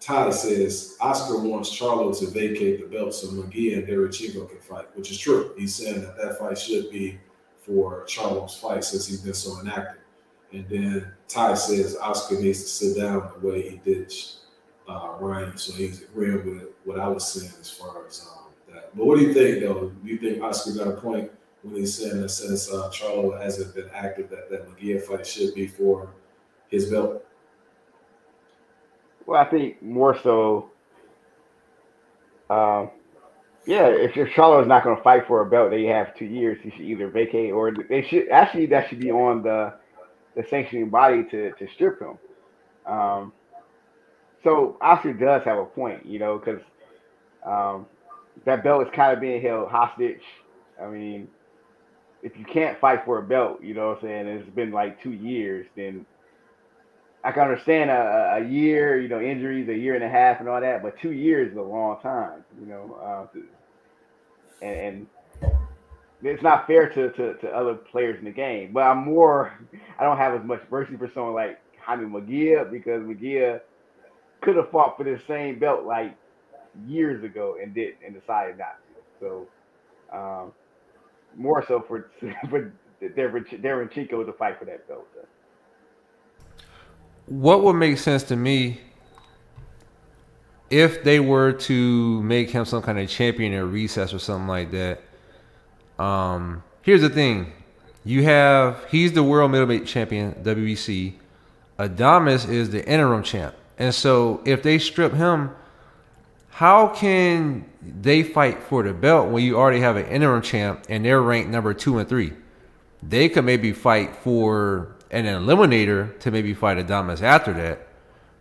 Ty says Oscar wants Charlo to vacate the belt so Munguia and Derek Chico can fight, which is true. He's saying that that fight should be for Charlo's fight since he's been so inactive. And then Ty says Oscar needs to sit down the way he did uh, Ryan. So he's agreeing with what I was saying as far as um, that. But what do you think, though? Do you think Oscar got a point when he's saying that since uh, Charlo hasn't been active, that that Munguia fight should be for his belt? Well, I think more so Um, yeah, if, if Charlo is not going to fight for a belt, they have two years. He should either vacate or they should actually that should be on the the sanctioning body to to strip him. Um, so Oscar does have a point, you know, because um, that belt is kind of being held hostage. I mean, if you can't fight for a belt, you know what I'm saying, it's been like two years, then I can understand a, a year, you know, injuries, a year and a half and all that, but two years is a long time, you know. Uh, and, and, it's not fair to, to, to other players in the game. But I'm more, I don't have as much mercy for someone like Jaime Munguia because Munguia could have fought for the same belt like years ago and did and decided not to. So um, more so for for Derevyanchenko Derevyanchenko to fight for that belt. What would make sense to me if they were to make him some kind of champion at recess or something like that? Um, here's the thing: you have he's the world middleweight champion, WBC. Adames is the interim champ, and so if they strip him, how can they fight for the belt when you already have an interim champ and they're ranked number two and three? They could maybe fight for an eliminator to maybe fight Adames after that,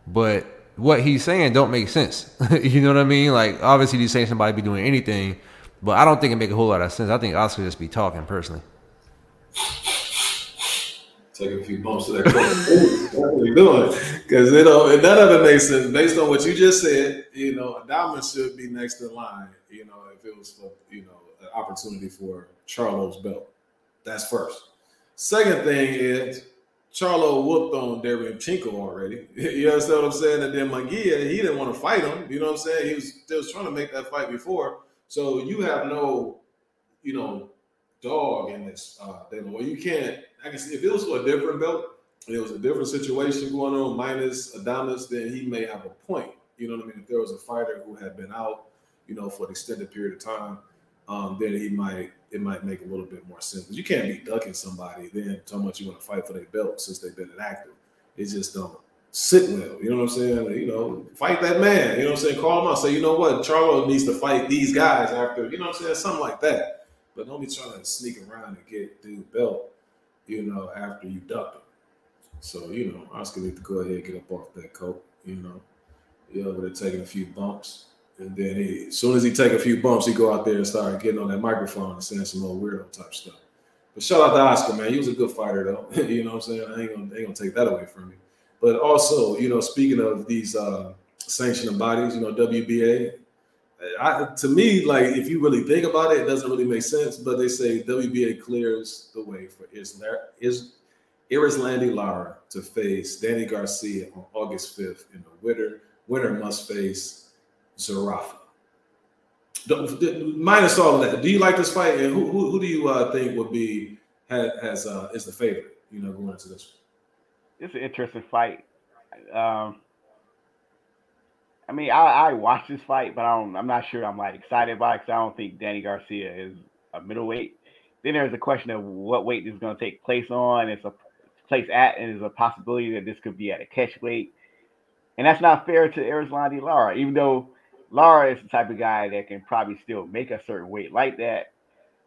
but what he's saying don't make sense. you know what I mean? Like obviously he's saying somebody be doing anything but I don't think it make a whole lot of sense. I think Oscar just be talking personally. Take a few bumps to that coach. what are you doing? Because you know, and none of it makes sense based on what you just said. You know, Diamond should be next in line. You know, if it was for you know an opportunity for Charlo's belt, that's first. Second thing is Charlo whooped on Derevyanchenko already. you understand what I'm saying? And then Munguia, he didn't want to fight him. You know what I'm saying? He was still trying to make that fight before. So you have no, you know, dog in this uh thing. Well, you can't. I can see if it was for a different belt, it was a different situation going on minus Adames, then he may have a point. You know what I mean? If there was a fighter who had been out, you know, for an extended period of time, um, then he might it might make a little bit more sense. But you can't be ducking somebody then so much you want to fight for their belt since they've been inactive. It just don't sit well. You know what I'm saying? You know, fight that man. You know what I'm saying? Call him out. Say, you know what? Charlo needs to fight these guys after, you know what I'm saying? Something like that. But don't be trying to sneak around and get dude belt, you know, after you duck him. So, you know, Oscar need to go ahead and get up off that coat, you know. Yeah, but they're taking a few bumps. And then he, as soon as he take a few bumps, he go out there and start getting on that microphone and saying some little weirdo type stuff. But shout out to Oscar, man. He was a good fighter, though. you know what I'm saying? I ain't gonna, ain't gonna take that away from you. But also, you know, speaking of these uh, sanctioning bodies, you know, WBA, I, to me, like if you really think about it, it doesn't really make sense. But they say WBA clears the way for Isla, is Erislandy Lara to face Danny Garcia on August 5th, and the winner winner must face Zerafa. Minus all of that, do you like this fight? And who who, who do you uh, think would be has, uh, is the favorite? You know, going into this one it's an interesting fight. Um, I mean, I, I watched this fight, but I don't, I'm not sure I'm like excited about it because I don't think Danny Garcia is a middleweight. Then there's a question of what weight this is going to take place on. It's a place at, and there's a possibility that this could be at a catch weight. And that's not fair to Erislandy Lara, even though Lara is the type of guy that can probably still make a certain weight like that.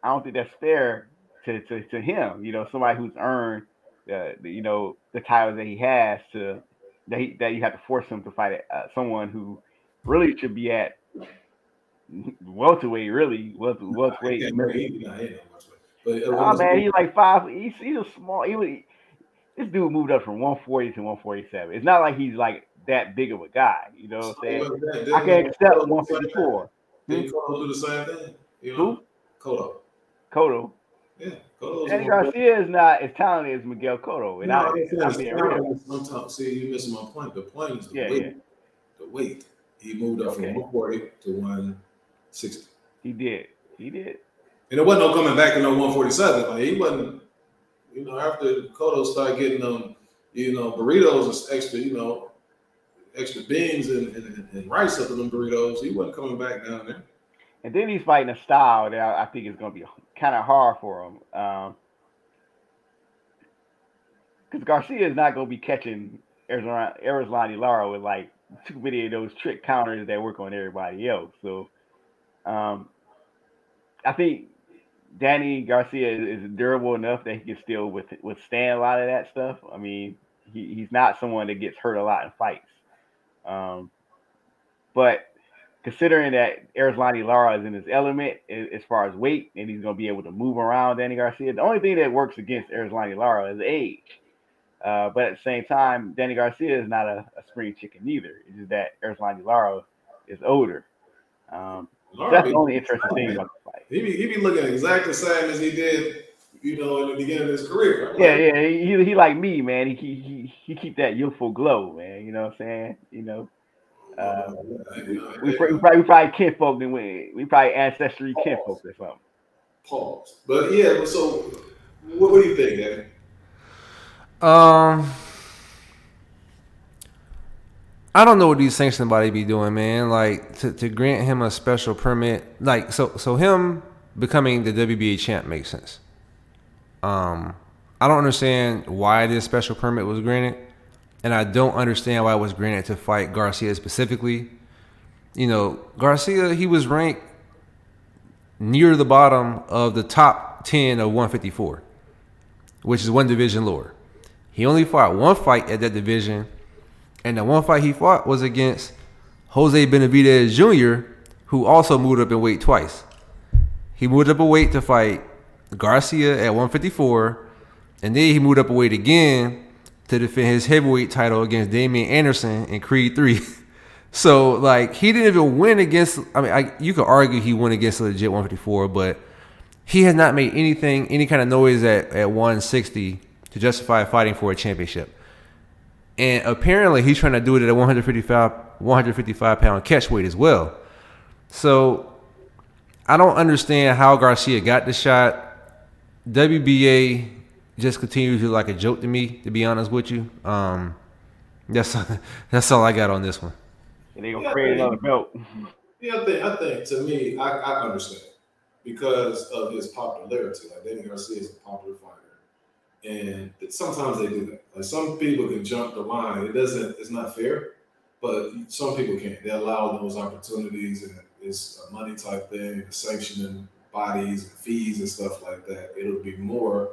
I don't think that's fair to, to, to him, you know, somebody who's earned – uh, you know the titles that he has to that he, that you have to force him to fight uh, someone who really should be at welterweight, really welterweight. But oh man, he's like five. He's he's a small. He was, this dude moved up from 140 to 147. It's not like he's like that big of a guy. You know what I'm saying? I can accept 154. Did? Cotto do the same thing? You know? Who? Cotto. Cotto. Yeah, Eddie Garcia is not as talented as Miguel Cotto. And no, I, Sometimes, see, you missing my point. The point is the yeah, weight. Yeah. The weight. He moved up okay. from 140 to 160. He did. He did. And it wasn't no coming back to no 147. Like he wasn't, you know, after Cotto started getting them, you know, burritos and extra, you know, extra beans and, and, and rice up in them burritos, he wasn't coming back down there. And then he's fighting a style that I, think is going to be kind of hard for him. Because um, Garcia is not going to be catching Erislandy Lara with like too many of those trick counters that work on everybody else. So Um, I think Danny Garcia is, durable enough that he can still with, withstand a lot of that stuff. I mean, he, he's not someone that gets hurt a lot in fights. Um, but considering that Erislandy Lara is in his element as far as weight and he's going to be able to move around Danny Garcia, the only thing that works against Erislandy Lara is age. Uh, but at the same time, Danny Garcia is not a, a spring chicken neither. It's just that Erislandy Lara is older. Um, that's the only interesting thing about the fight. He be, he be looking exactly the same as he did, you know, in the beginning of his career. yeah, yeah. He, he like me, man. He, he he keep that youthful glow, man. You know what I'm saying? You know. Uh, we, we, probably, we probably kinfolk and we we probably ancestry kinfolk or something. Pause. But yeah, so what, what do you think, Danny? Um, I don't know what these sanctioned body be doing, man. Like to, to grant him a special permit, like so so him becoming the WBA champ makes sense. Um, I don't understand why this special permit was granted, and I don't understand why it was granted to fight Garcia specifically. You know, Garcia he was ranked near the bottom of the top ten of 154, which is one division lower. He only fought one fight at that division and the one fight he fought was against Jose Benavidez Jr., who also moved up in weight twice. He moved up a weight to fight Garcia at 154, and then he moved up a weight again to defend his heavyweight title against Damian Anderson in Creed 3. so, like, he didn't even win against, I mean, I, you could argue he won against a legit 154, but he has not made anything, any kind of noise at, at 160 to justify fighting for a championship and apparently he's trying to do it at a 155 155 pound catch weight as well. So I don't understand how Garcia got the shot. WBA just continues to like a joke to me, to be honest with you. Um, that's that's all I got on this one. And they gonna yeah, create another belt. Yeah, I think I think to me, I, I understand because of his popularity. Like Danny Garcia is a popular fighter and sometimes they do that. Like some people can jump the line. It doesn't. It's not fair, but some people can't. They allow those opportunities, and it's a money type thing, sanctioning bodies and fees and stuff like that. It'll be more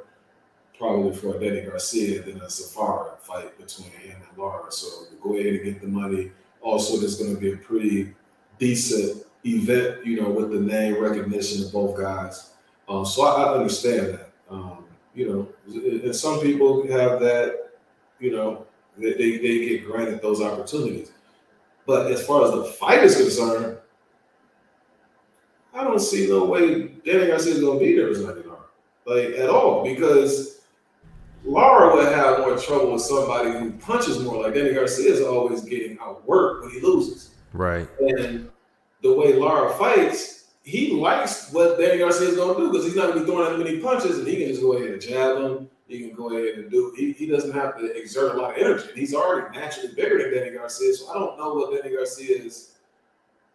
probably for Danny Garcia than a Zerafa fight between him and Lara. So go ahead and get the money. Also, there's going to be a pretty decent event, you know, with the name recognition of both guys. Um, so I, I understand that. Um, you know, and some people have that, you know, they, they, they get granted those opportunities. But as far as the fight is concerned, I don't see no way Danny Garcia is going to beat Erislandy Lara, like at all, because Lara would have more trouble with somebody who punches more. Like Danny Garcia is always getting outworked when he loses. Right. And the way Lara fights, he likes what Danny Garcia is going to do because he's not going to be throwing as many punches, and he can just go ahead and jab him. He can go ahead and do. He, he doesn't have to exert a lot of energy. He's already naturally bigger than Danny Garcia, so I don't know what Danny Garcia is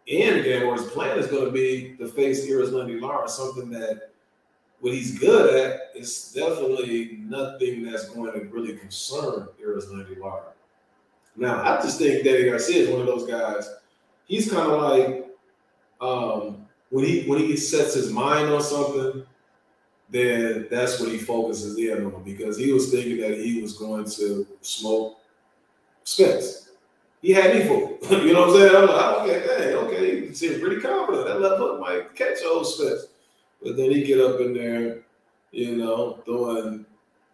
in game or his plan is going to be to face Erislandy Lara, something that what he's good at is definitely nothing that's going to really concern Erislandy Lara. Now, I just think Danny Garcia is one of those guys. He's kind of like um, when he when he sets his mind on something, then that's what he focuses in on because he was thinking that he was going to smoke Spence. He had me for. you know what I'm saying? I'm like, oh, okay, hey, okay, he seemed pretty confident. That left hook might catch old Spence. But then he get up in there, you know, throwing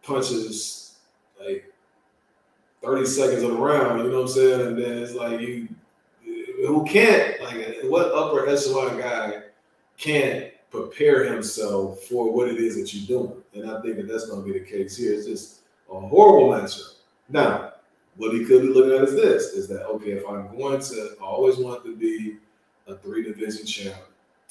punches like 30 seconds of the round, you know what I'm saying? And then it's like you who can't like what upper echelon guy can't prepare himself for what it is that you're doing. And I think that that's going to be the case here. It's just a horrible matchup. Now, what he could be looking at is this: is that okay? If I'm going to, I always want to be a three division champ.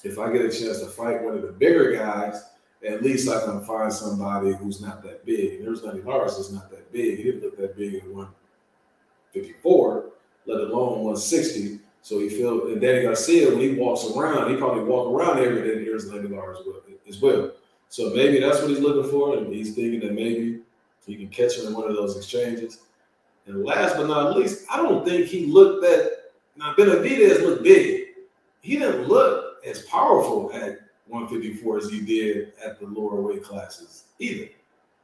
If I get a chance to fight one of the bigger guys, at least I can find somebody who's not that big. And there's nothing Lars is not that big. He didn't look that big at 154, let alone 160. So he feel and Danny Garcia, when he walks around, he probably walk around every day Erislandy Lara's as well. So maybe that's what he's looking for, and he's thinking that maybe he can catch him in one of those exchanges. And last but not least, I don't think he looked that now Benavidez looked big. He didn't look as powerful at 154 as he did at the lower weight classes either.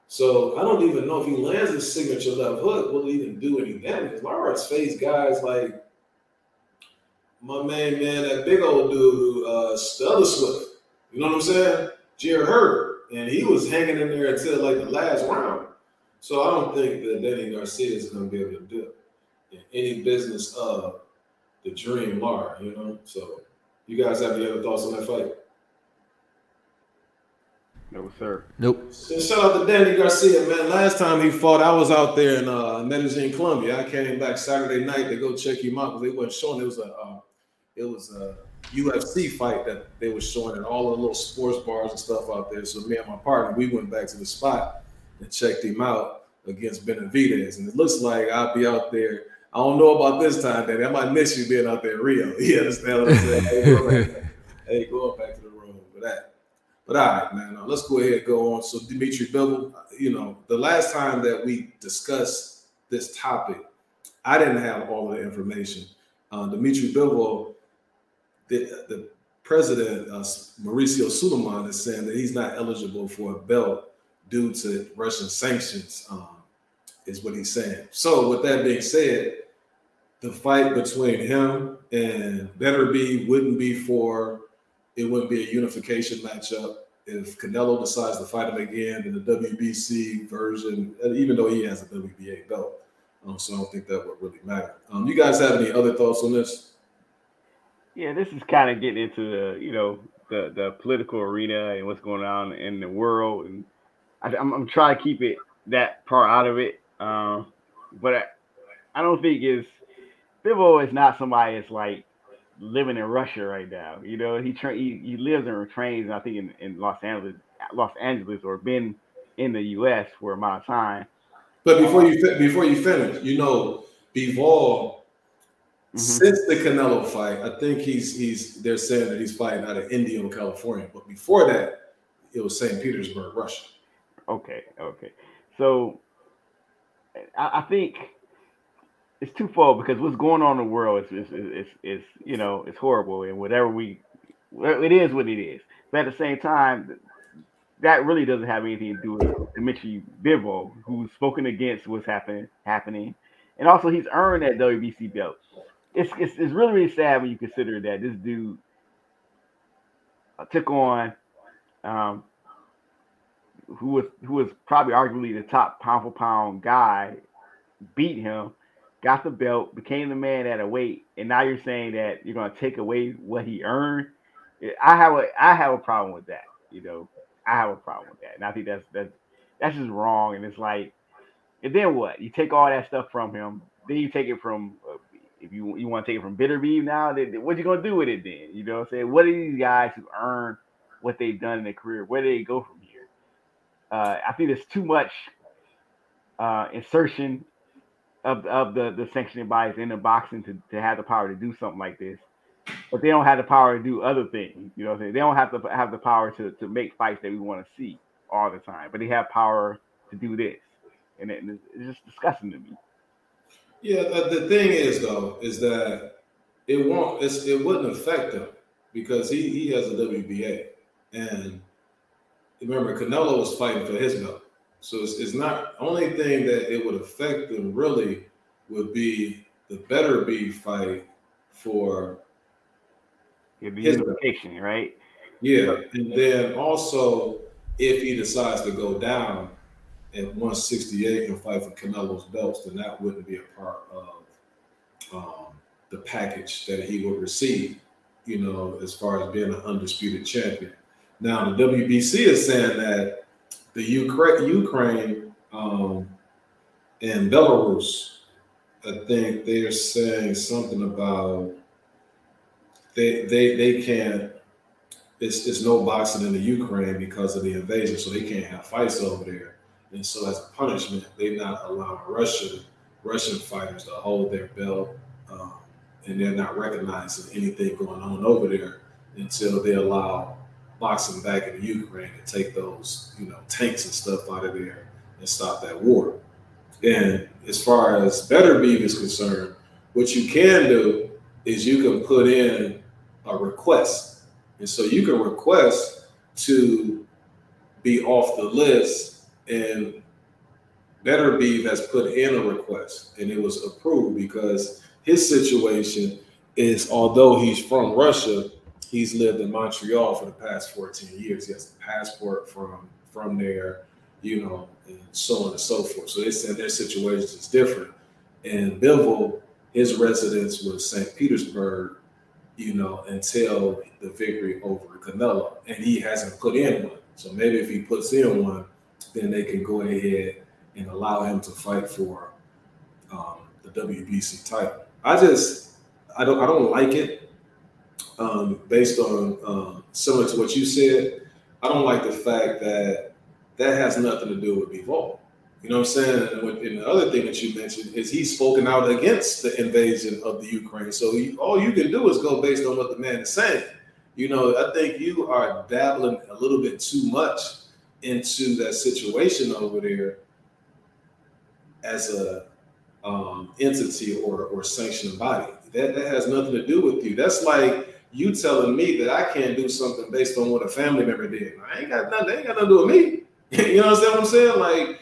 So I don't even know if he lands his signature left hook, will even do any damage? Lara has faced guys like my main man, that big old dude, uh, other Swift. You know what I'm saying? Jarrett Hurd. And he was hanging in there until like the last round. So I don't think that Danny Garcia is going to be able to do it in any business of the dream Lara, you know? So you guys have any other thoughts on that fight? No, sir. Nope. So shout out to Danny Garcia, man. Last time he fought, I was out there in uh, Medellin, Colombia. I came back Saturday night to go check him out because they wasn't showing. It was a, uh, it was a UFC fight that they were showing at all the little sports bars and stuff out there. So me and my partner, we went back to the spot and checked him out against Benavidez, and it looks like I'll be out there. I don't know about this time, Danny. I might miss you being out there in Rio. You understand what I'm saying? hey, going back to the room for that. But all right, man, let's go ahead and go on. So Dimitri Bivol, you know, the last time that we discussed this topic, I didn't have all of the information. Uh, Dimitri Bivol, the, the president, uh, Mauricio Sulaiman, is saying that he's not eligible for a belt due to Russian sanctions, um, is what he's saying. So with that being said, the fight between him and Beterbiev wouldn't be for it wouldn't be a unification matchup. If Canelo decides to fight him again in the WBC version, even though he has a WBA belt, um, so I don't think that would really matter. Um, you guys have any other thoughts on this? Yeah, this is kind of getting into the you know the the political arena and what's going on in the world, and I, am I'm, I'm trying to keep it that part out of it. Um, but I, I don't think is Bivol is not somebody that's like living in Russia right now. You know, he tra- he, he lives and trains, I think, in, in Los Angeles, Los Angeles, or been in the U.S. for a amount of time. But before you before you finish, you know, Bivol, mm-hmm. since the Canelo fight, I think he's he's they're saying that he's fighting out of Indio, California. But before that, it was St. Petersburg, Russia. Okay, okay. So I, I think it's twofold because what's going on in the world is is, is you know it's horrible and whatever we it is what it is. But at the same time, that really doesn't have anything to do with Dimitri Bivol, who's spoken against what's happening happening, and also he's earned that WBC belt. It's, it's it's really really sad when you consider that this dude uh, took on um, who was who was probably arguably the top pound for pound guy, beat him got the belt, became the man at a weight, and now you're saying that you're to take away what he earned. I have a I have a problem with that. You know, I have a problem with that, and I think that's that's that's just wrong. And it's like, and then what? You take all that stuff from him, then you take it from. If you you want to take it from Beterbiev now, then what you gonna do with it then? You know, what I'm saying what are these guys who earn what they've done in their career? Where do they go from? Uh, I think there's too much uh, insertion of, of the, the sanctioning bodies in the boxing to, to have the power to do something like this. But they don't have the power to do other things. You know what I'm saying? They don't have to have the power to, to make fights that we want to see all the time. But they have power to do this. And it, it's just disgusting to me. Yeah, the, the thing is though, is that it won't it wouldn't affect him because he, he has a WBA. And remember, Canelo was fighting for his belt. So it's, it's not only thing that it would affect them really would be the Beterbiev fight for It'd be unification, right? Yeah, and then also if he decides to go down at 168 and fight for Canelo's belts, then that wouldn't be a part of um, the package that he would receive. You know, as far as being an undisputed champion. Now the WBC is saying that the Ukraine, Ukraine um, and Belarus, I think they're saying something about they they they can't. It's, it's no boxing in the Ukraine because of the invasion, so they can't have fights over there. And so, as a punishment, they're not allowing Russian Russian fighters to hold their belt, um, and they're not recognizing anything going on over there until they allow boxing back in the Ukraine and take those, you know, tanks and stuff out of there and stop that war. And as far as Beterbiev is concerned, what you can do is you can put in a request And so you can request to be off the list, and Beterbiev has put in a request, and it was approved because his situation is although he's from Russia, he's lived in Montreal for the past 14 years. He has a passport from from there, you know, and so on and so forth. So they said their situation is different. And Bivol, his residence was St. Petersburg, you know, until the victory over Canelo. And he hasn't put in one. So maybe if he puts in one, then they can go ahead and allow him to fight for um, the WBC title. I just I don't I don't like it um, based on um, similar to what you said. I don't like the fact that that has nothing to do with Bivol. You know what I'm saying? And, and, the other thing that you mentioned is he's spoken out against the invasion of the Ukraine. So he, all you can do is go based on what the man is saying. You know, I think you are dabbling a little bit too much into that situation over there as a um, entity or or sanctioned body. That that has nothing to do with you. That's like you telling me that I can't do something based on what a family member did. I ain't got nothing. They ain't got nothing to do with me. you know what I'm saying? Like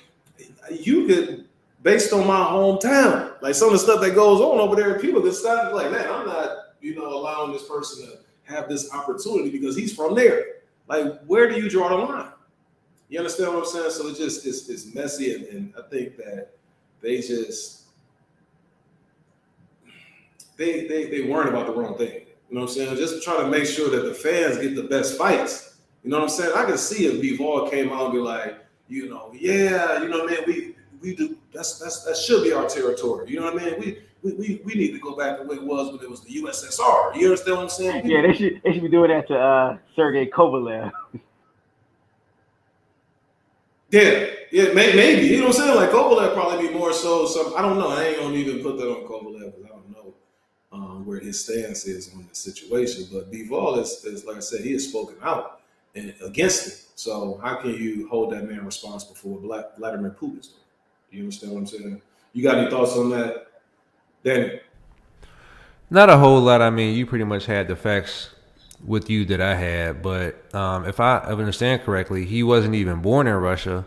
you could, based on my hometown, like some of the stuff that goes on over there, people could start like, man, I'm not, you know, allowing this person to have this opportunity because he's from there. Like, where do you draw the line? You understand what I'm saying? So it just it's, it's messy, and, and I think that they just they they they worrying about the wrong thing. You know what I'm saying? Just try to make sure that the fans get the best fights. You know what I'm saying? I can see if Bivol came out and be like, you know, yeah, you know what I mean? We we do that's that's that should be our territory. You know what I mean? We we, we, we need to go back to what it was when it was the USSR. You understand what I'm saying? Yeah, they should they should be doing that to uh, Sergey Kovalev. yeah, yeah, may, maybe you know what I'm saying. Like Kovalev probably be more so. Some I don't know. I ain't gonna even put that on Kovalev because I don't know um, where his stance is on the situation. But Bivol is, is like I said, he has spoken out and against it. So how can you hold that man responsible for what Vladimir Putin is doing? You understand what I'm saying? You got any thoughts on that, Danny? Not a whole lot. I mean, you pretty much had the facts with you that I had, but um, if I understand correctly, he wasn't even born in Russia.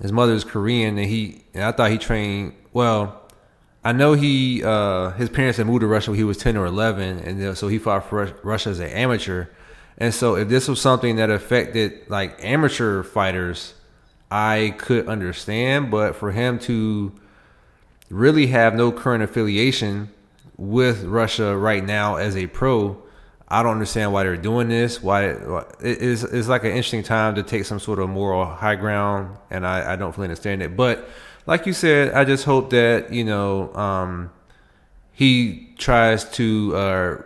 His mother's Korean, and he and I thought he trained. Well, I know he uh, his parents had moved to Russia when he was ten or eleven, and so he fought for Russia as an amateur. And so if this was something that affected like amateur fighters, I could understand, but for him to really have no current affiliation with Russia right now as a pro, I don't understand why they're doing this. Why it is it's like an interesting time to take some sort of moral high ground, and I, I don't fully understand it. But like you said, I just hope that you know um, he tries to uh,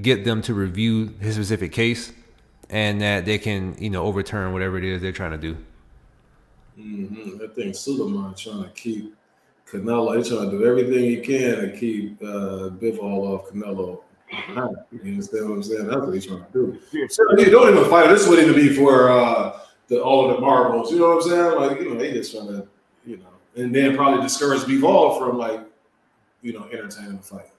get them to review his specific case and that they can, you know, overturn whatever it is they're trying to do. Mm-hmm. I think Sulaiman trying to keep Canelo. He's trying to do everything he can to keep uh, Bivol off Canelo. You understand what I'm saying? That's what he's trying to do. So, you don't even fight. This wouldn't even be for uh, the all of the marbles. You know what I'm saying? Like you know, he just trying to, you know, and then probably discourage Bivol from like, you know, entertaining the fight.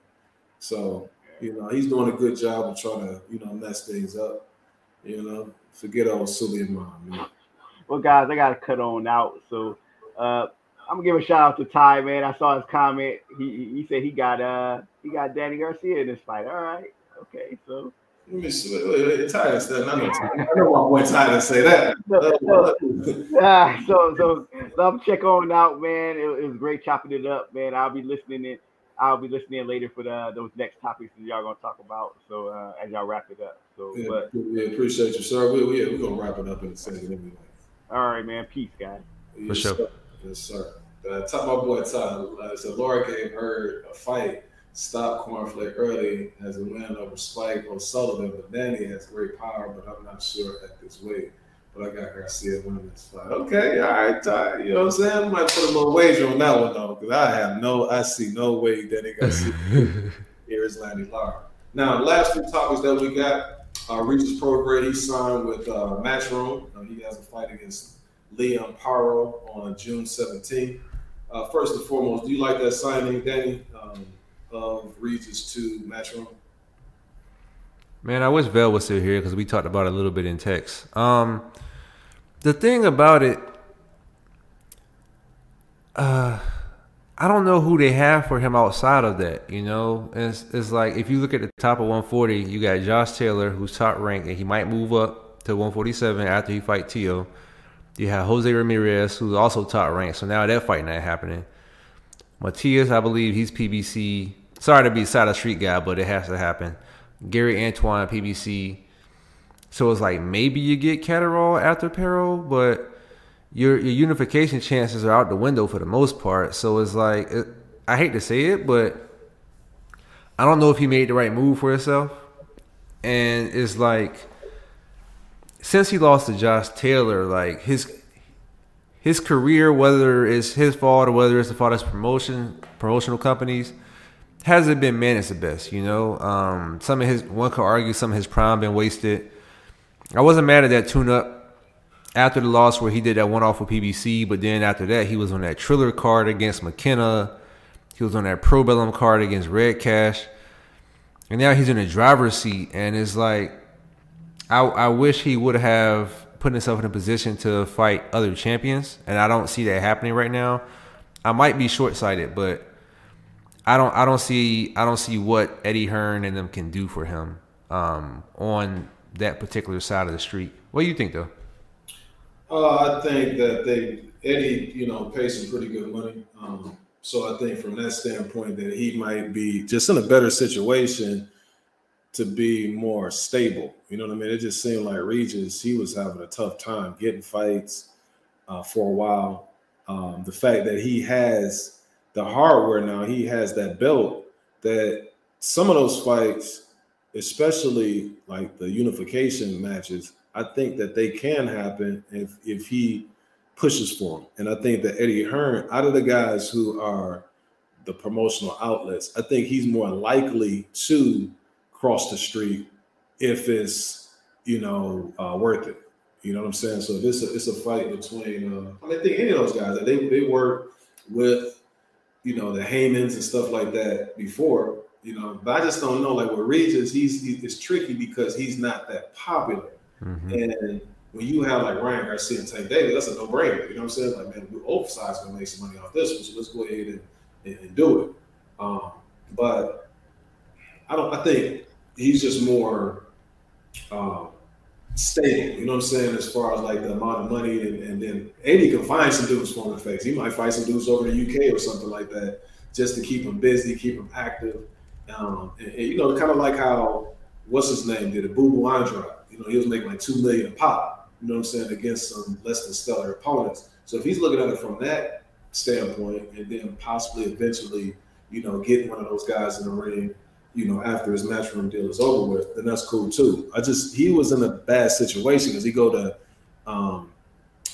So you know, he's doing a good job of trying to, you know, mess things up. You know, forget old Sulaiman, man. Well, guys, I got to cut on out. So uh, I'm gonna give a shout out to Ty, man. I saw his comment. He he said he got uh he got Danny Garcia in this fight. All right, okay, so. Let me see. Wait, wait, wait. Ty said, I know, I know my boy Ty didn't say that. So, so, uh, so, so, so I'm check on out, man. It, it was great chopping it up, man. I'll be listening in I'll be listening later for the, those next topics that y'all gonna talk about. So uh, as y'all wrap it up. So yeah, but yeah, appreciate you, sir. We, we, we're gonna wrap it up in a second anyway. All right, man. Peace, guys. Yes, for sure. Sir. Yes, sir. Uh, top my boy Todd. Uh, so Laura gave her a fight stop Cornflake early as a win over Spike O'Sullivan, but Danny has great power, but I'm not sure at this weight but I got Garcia winning this fight. Okay, all right, Ty. You know what I'm saying? I might put a little wager on that one though, because I have no, I see no way that he Garcia Erislandy Lara. Now, last few topics that we got, uh, Regis Prograis, he signed with uh, Matchroom. Uh, he has a fight against Liam Paro on June 17th. Uh, first and foremost, do you like that signing, Danny, um, of Regis to Matchroom? Man, I wish Vel was still here because we talked about it a little bit in text. Um, the thing about it, uh, I don't know who they have for him outside of that. You know, it's, it's like if you look at the top of 140, you got Josh Taylor, who's top ranked, and he might move up to 147 after he fight Teo. You have Jose Ramirez, who's also top ranked, so now that fight not happening. Matias, I believe he's PBC. Sorry to be side of street guy, but it has to happen. Gary Antuanne, PBC. So it's like maybe you get Catterall after Paro, but your your unification chances are out the window for the most part. So it's like it, I hate to say it, but I don't know if he made the right move for himself. And it's like since he lost to Josh Taylor, like his his career, whether it's his fault or whether it's the fault of his promotion promotional companies, hasn't been managed the best. You know, um, some of his one could argue some of his prime been wasted. I wasn't mad at that tune up after the loss where he did that one off with PBC, but then after that he was on that Triller card against McKenna. He was on that Probellum card against Red Cash. And now he's in the driver's seat and it's like I, I wish he would have put himself in a position to fight other champions, and I don't see that happening right now. I might be short sighted, but I don't I don't see I don't see what Eddie Hearn and them can do for him um, on that particular side of the street. What do you think, though? Uh, I think that they Eddie, you know, pays some pretty good money. Um, so I think from that standpoint that he might be just in a better situation to be more stable. You know what I mean? It just seemed like Regis, he was having a tough time getting fights uh, for a while. Um, the fact that he has the hardware now, he has that belt that some of those fights, especially like the unification matches, I think that they can happen if if he pushes for them. And I think that Eddie Hearn, out of the guys who are the promotional outlets, I think he's more likely to cross the street if it's you know uh, worth it. You know what I'm saying? So this it's a fight between. Uh, I mean, I think any of those guys they they work with you know the Haymons and stuff like that before. You know, but I just don't know. Like with Regis, he's he, it's tricky because he's not that popular. Mm-hmm. And when you have like Ryan Garcia and Tank Davis, that's a no-brainer. You know what I'm saying? Like, man, Overside's gonna make some money off this one, so let's go ahead and, and, and do it. Um, but I don't. I think he's just more um, stable. You know what I'm saying? As far as like the amount of money, and, and then Eddie can find some dudes for to face. He might fight some dudes over the UK or something like that, just to keep him busy, keep him active. Um, and, and, you know, kind of like how what's his name did it, Boo Boo Andrade. You know, he was making like two million a pop. You know what I'm saying against some less than stellar opponents. So if he's looking at it from that standpoint, and then possibly eventually, you know, getting one of those guys in the ring you know, after his matchroom deal is over with, then that's cool too. I just he was in a bad situation because he go to um,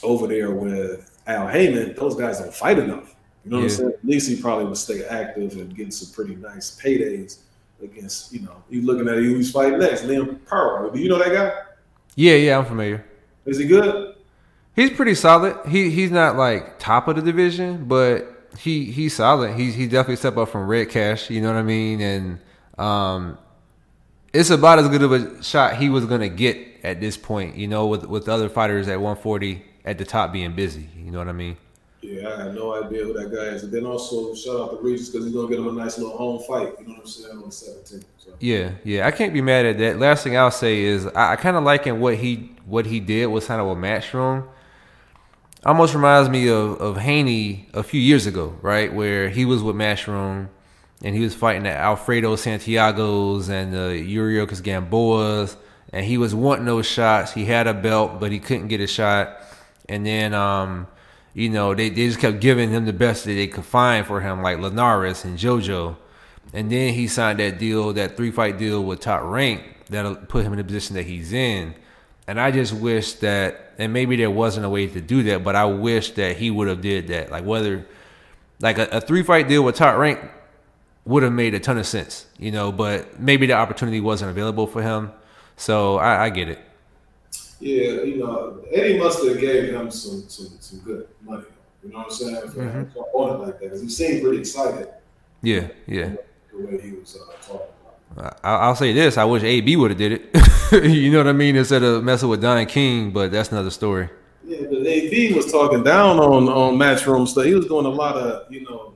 over there with Al Haymon. Those guys don't fight enough. You know yeah. what I'm saying? At least he probably would stay active and get some pretty nice paydays against. You know, you looking at who he's fighting next, Liam Paro. Do you know that guy? Yeah, yeah, I'm familiar. Is he good? He's pretty solid. He he's not like top of the division, but he he's solid. He's he definitely stepped up from Red Cash. You know what I mean? And um, it's about as good of a shot he was gonna get at this point. You know, with with other fighters at 140 at the top being busy. You know what I mean? Yeah, I had no idea who that guy is. And then also shout out to Regis because he's gonna get him a nice little home fight. You know what I'm saying on the 17th. So. Yeah, yeah, I can't be mad at that. Last thing I'll say is I, I kind of liking what he what he did was kind of a matchroom. Almost reminds me of of Haney a few years ago, right, where he was with Matchroom and he was fighting the Alfredo Santiago's and the Yuriorkis Gamboa's, and he was wanting those shots. He had a belt, but he couldn't get a shot. And then, um, you know, they, they just kept giving him the best that they could find for him, like Linares and JoJo. And then he signed that deal, that three fight deal with Top Rank that'll put him in the position that he's in. And I just wish that, and maybe there wasn't a way to do that, but I wish that he would have did that. Like whether, like a, a three fight deal with Top Rank would have made a ton of sense, you know, but maybe the opportunity wasn't available for him. So I, I get it. Yeah, you know, Eddie must have gave him some some, some good money. You know what I'm saying? For mm-hmm. on it like that, because he seemed pretty excited. Yeah, yeah. The way he was uh, talking. I, will say this: I wish AB would have did it. you know what I mean? Instead of messing with Don King, but that's another story. Yeah, but AB was talking down on on matchroom stuff. He was doing a lot of you know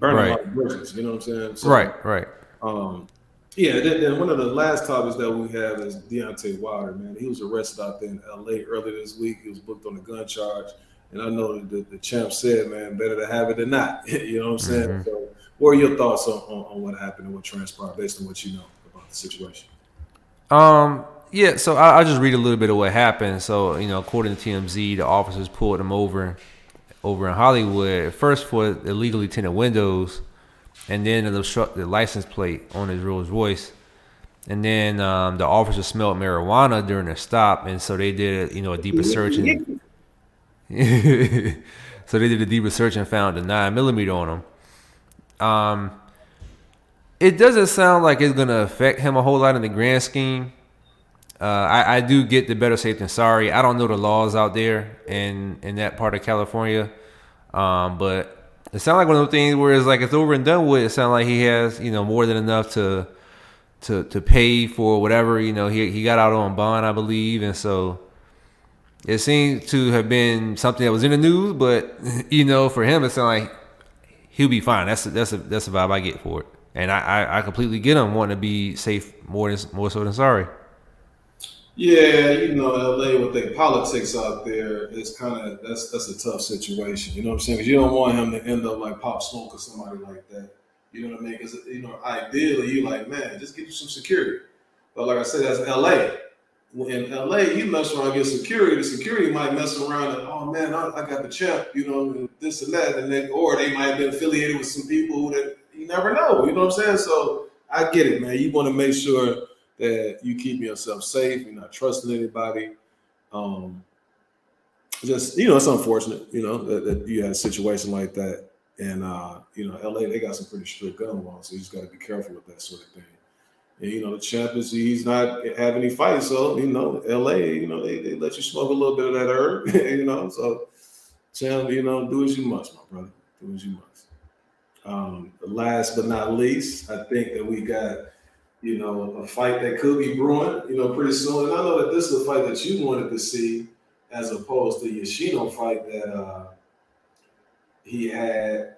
burning right. a lot of bridges. You know what I'm saying? So, right, right. Um, yeah. Then, then, one of the last topics that we have is Deontay Wilder. Man, he was arrested out there in L.A. earlier this week. He was booked on a gun charge, and I know that the, the champ said, "Man, better to have it than not." you know what I'm saying? Mm-hmm. So, what are your thoughts on, on, on what happened and what transpired based on what you know about the situation? Um. Yeah, so I, will just read a little bit of what happened. So, you know, according to TMZ, the officers pulled him over over in Hollywood, first for illegally tinted windows, and then the, the license plate on his Rolls Royce. And then um, the officer smelled marijuana during their stop, and so they did, you know, a deeper search. And, so they did a deeper search and found a nine millimeter on him. Um, it doesn't sound like it's gonna affect him a whole lot in the grand scheme. Uh, I, I, do get the better safe than sorry. I don't know the laws out there in in that part of California, um, but it sounds like one of those things where it's like it's over and done with. It sounds like he has you know more than enough to to to pay for whatever you know he he got out on bond, I believe, and so it seems to have been something that was in the news. But you know, for him, it sounds like he'll be fine. That's a, that's a, that's the vibe I get for it, and I, I, I completely get him wanting to be safe more than more so than sorry. Yeah, you know, LA with their politics out there, it's kind of that's that's a tough situation. You know what I'm saying? Because you don't want him to end up like Pop Smoke or somebody like that. You know what I mean? Because you know, ideally, you like, man, just get you some security. But like I said, that's LA. In LA, you mess around get security. The security might mess around and oh man, I, I got the champ. You know, this and that, and then or they might have been affiliated with some people that you never know. You know what I'm saying? So I get it, man. You want to make sure that you keep yourself safe. You're not trusting anybody. Um, just you know, it's unfortunate, you know, that, that you had a situation like that. And uh, you know, LA they got some pretty strict gun laws, so you just got to be careful with that sort of thing. And you know, the champ is he's not having any fights, so you know, LA, you know, they, they let you smoke a little bit of that herb, you know. So champ, you know, do as you must, my brother. Do as you must. Um, last but not least, I think that we got you know, a fight that could be brewing, you know, pretty soon. And I know that this is a fight that you wanted to see as opposed to Yoshino fight that uh, he had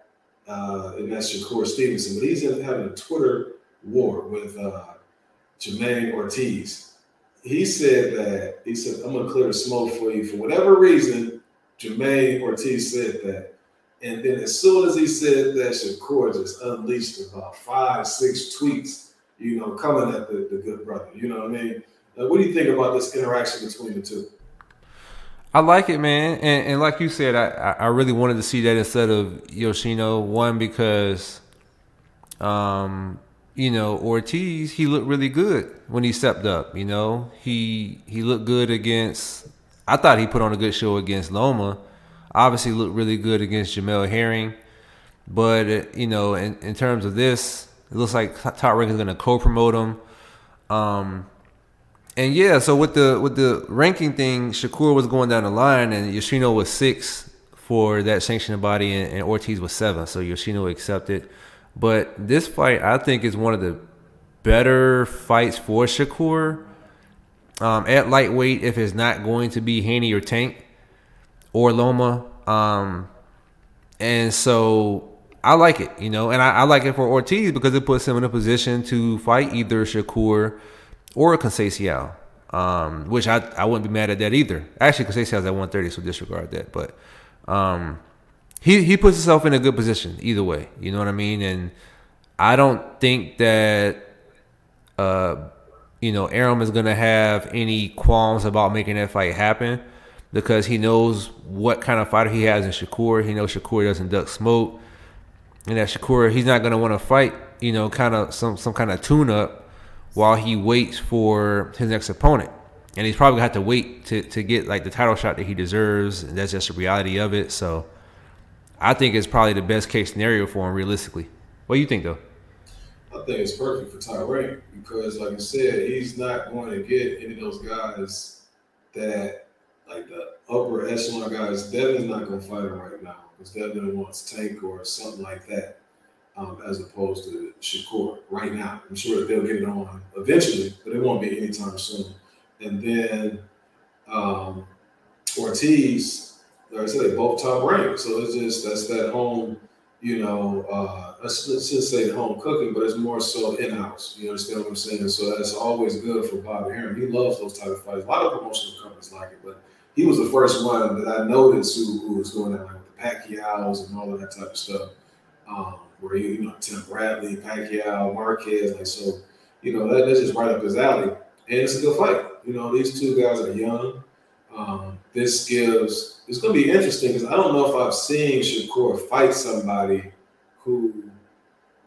uh, and that's Shakur Stevenson. But he's having a Twitter war with uh, Jamaine Ortiz. He said that, he said, I'm going to clear the smoke for you. For whatever reason, Jamaine Ortiz said that. And then as soon as he said that, Shakur just unleashed about five, six tweets you know, coming at the, the good brother. You know what I mean? Uh, what do you think about this interaction between the two? I like it, man, and, and like you said, I, I really wanted to see that instead of Yoshino. One because, um, you know, Ortiz he looked really good when he stepped up. You know, he he looked good against. I thought he put on a good show against Loma. Obviously, looked really good against Jamel Herring, but uh, you know, in, in terms of this, it looks like Top Rank is going to co-promote him. Um, and yeah, so with the with the ranking thing, Shakur was going down the line, and Yoshino was six for that sanctioning body, and, and Ortiz was seven. So Yoshino accepted. But this fight, I think, is one of the better fights for Shakur um, at lightweight. If it's not going to be Haney or Tank or Loma, um, and so I like it, you know, and I, I, like it for Ortiz because it puts him in a position to fight either Shakur or Conceição, um, which I, I wouldn't be mad at that either. Actually, Conceição's at 130, so disregard that. But um, he he puts himself in a good position either way. You know what I mean? And I don't think that uh, you know Arum is gonna have any qualms about making that fight happen because he knows what kind of fighter he has in Shakur. He knows Shakur doesn't duck smoke and that Shakur he's not going to want to fight, you know, kind of some some kind of tune up while he waits for his next opponent. And he's probably to have to wait to, to get like the title shot that he deserves. And that's just the reality of it. So I think it's probably the best case scenario for him realistically. What do you think though? I think it's perfect for Top Rank because, like I said, he's not going to get any of those guys that, like the upper echelon guys. Devin's not going to fight him right now because Devin wants Tank or something like that. um, as opposed to Shakur right now. I'm sure they'll get it on eventually, but it won't be anytime soon. And then um, Ortiz, like I said, they both top ranked. So it's just that's that home, you know, uh, let's, just say home cooking, but it's more so in house. You understand what I'm saying? So that's always good for Bobby Arum. He loves those type of fights. A lot of promotional companies like it, but he was the first one that I noticed who, who was doing that, like Pacquiao's and all of that type of stuff. Um, where you, you know, Tim Bradley, Pacquiao, Marquez, like so, you know, that, that's just right up his alley. And it's a good fight. You know, these two guys are young. Um, this gives it's going to be interesting because I don't know if I've seen Shakur fight somebody who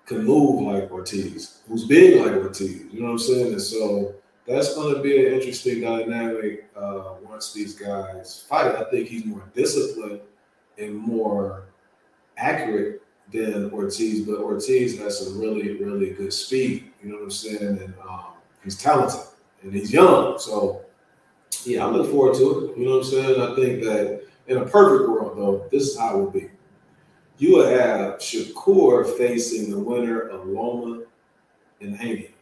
can move like Ortiz, who's big like Ortiz. You know what I'm saying? And so that's going to be an interesting dynamic uh, once these guys fight. I think he's more disciplined and more accurate than Ortiz, but Ortiz has some really, really good speed. You know what I'm saying? And um, he's talented and he's young. So, yeah, I look forward to it. You know what I'm saying? I think that in a perfect world, though, this is how it would be. You would have Shakur facing the winner of Loma and Haney.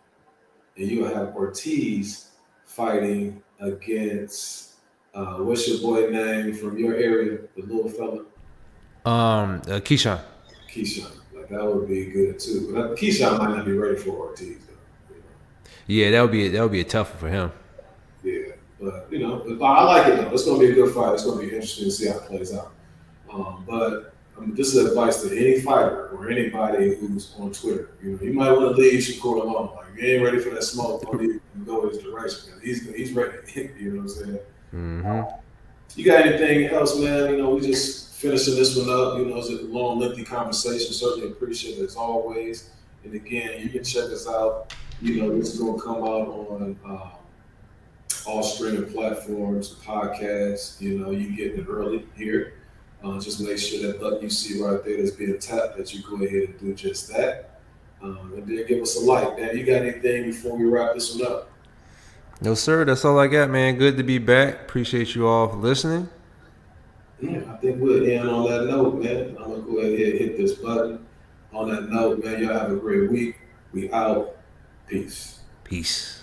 And you would have Ortiz fighting against, uh, what's your boy name from your area, the little fella? Um, uh, Keyshawn. Keyshawn. Like that would be good too. But Keyshawn might not be ready for Ortiz though. You know? Yeah, that would be that would be a tough one for him. Yeah, but you know, but I like it though. It's going to be a good fight. It's going to be interesting to see how it plays out. Um, but um, this is advice to any fighter or anybody who's on Twitter. You know, you might want to leave Shakur alone. Like you ain't ready for that smoke. Don't even go his direction. He's he's ready. you know what I'm saying? Mm-hmm. You got anything else, man? You know, we just finishing this one up. You know, it's a long, lengthy conversation. Certainly appreciate it as always. And again, you can check us out. You know, this is going to come out on um, all streaming platforms, podcasts. You know, you getting it early here. Uh, just make sure that button you see right there that's being tapped that you go ahead and do just that. Um, and then give us a like. Man, you got anything before we wrap this one up? No, sir. That's all I got, man. Good to be back. Appreciate you all for listening. Yeah, I think we'll end on that note, man. I'm gonna go ahead and hit this button. On that note, man, y'all have a great week. We out. Peace. Peace.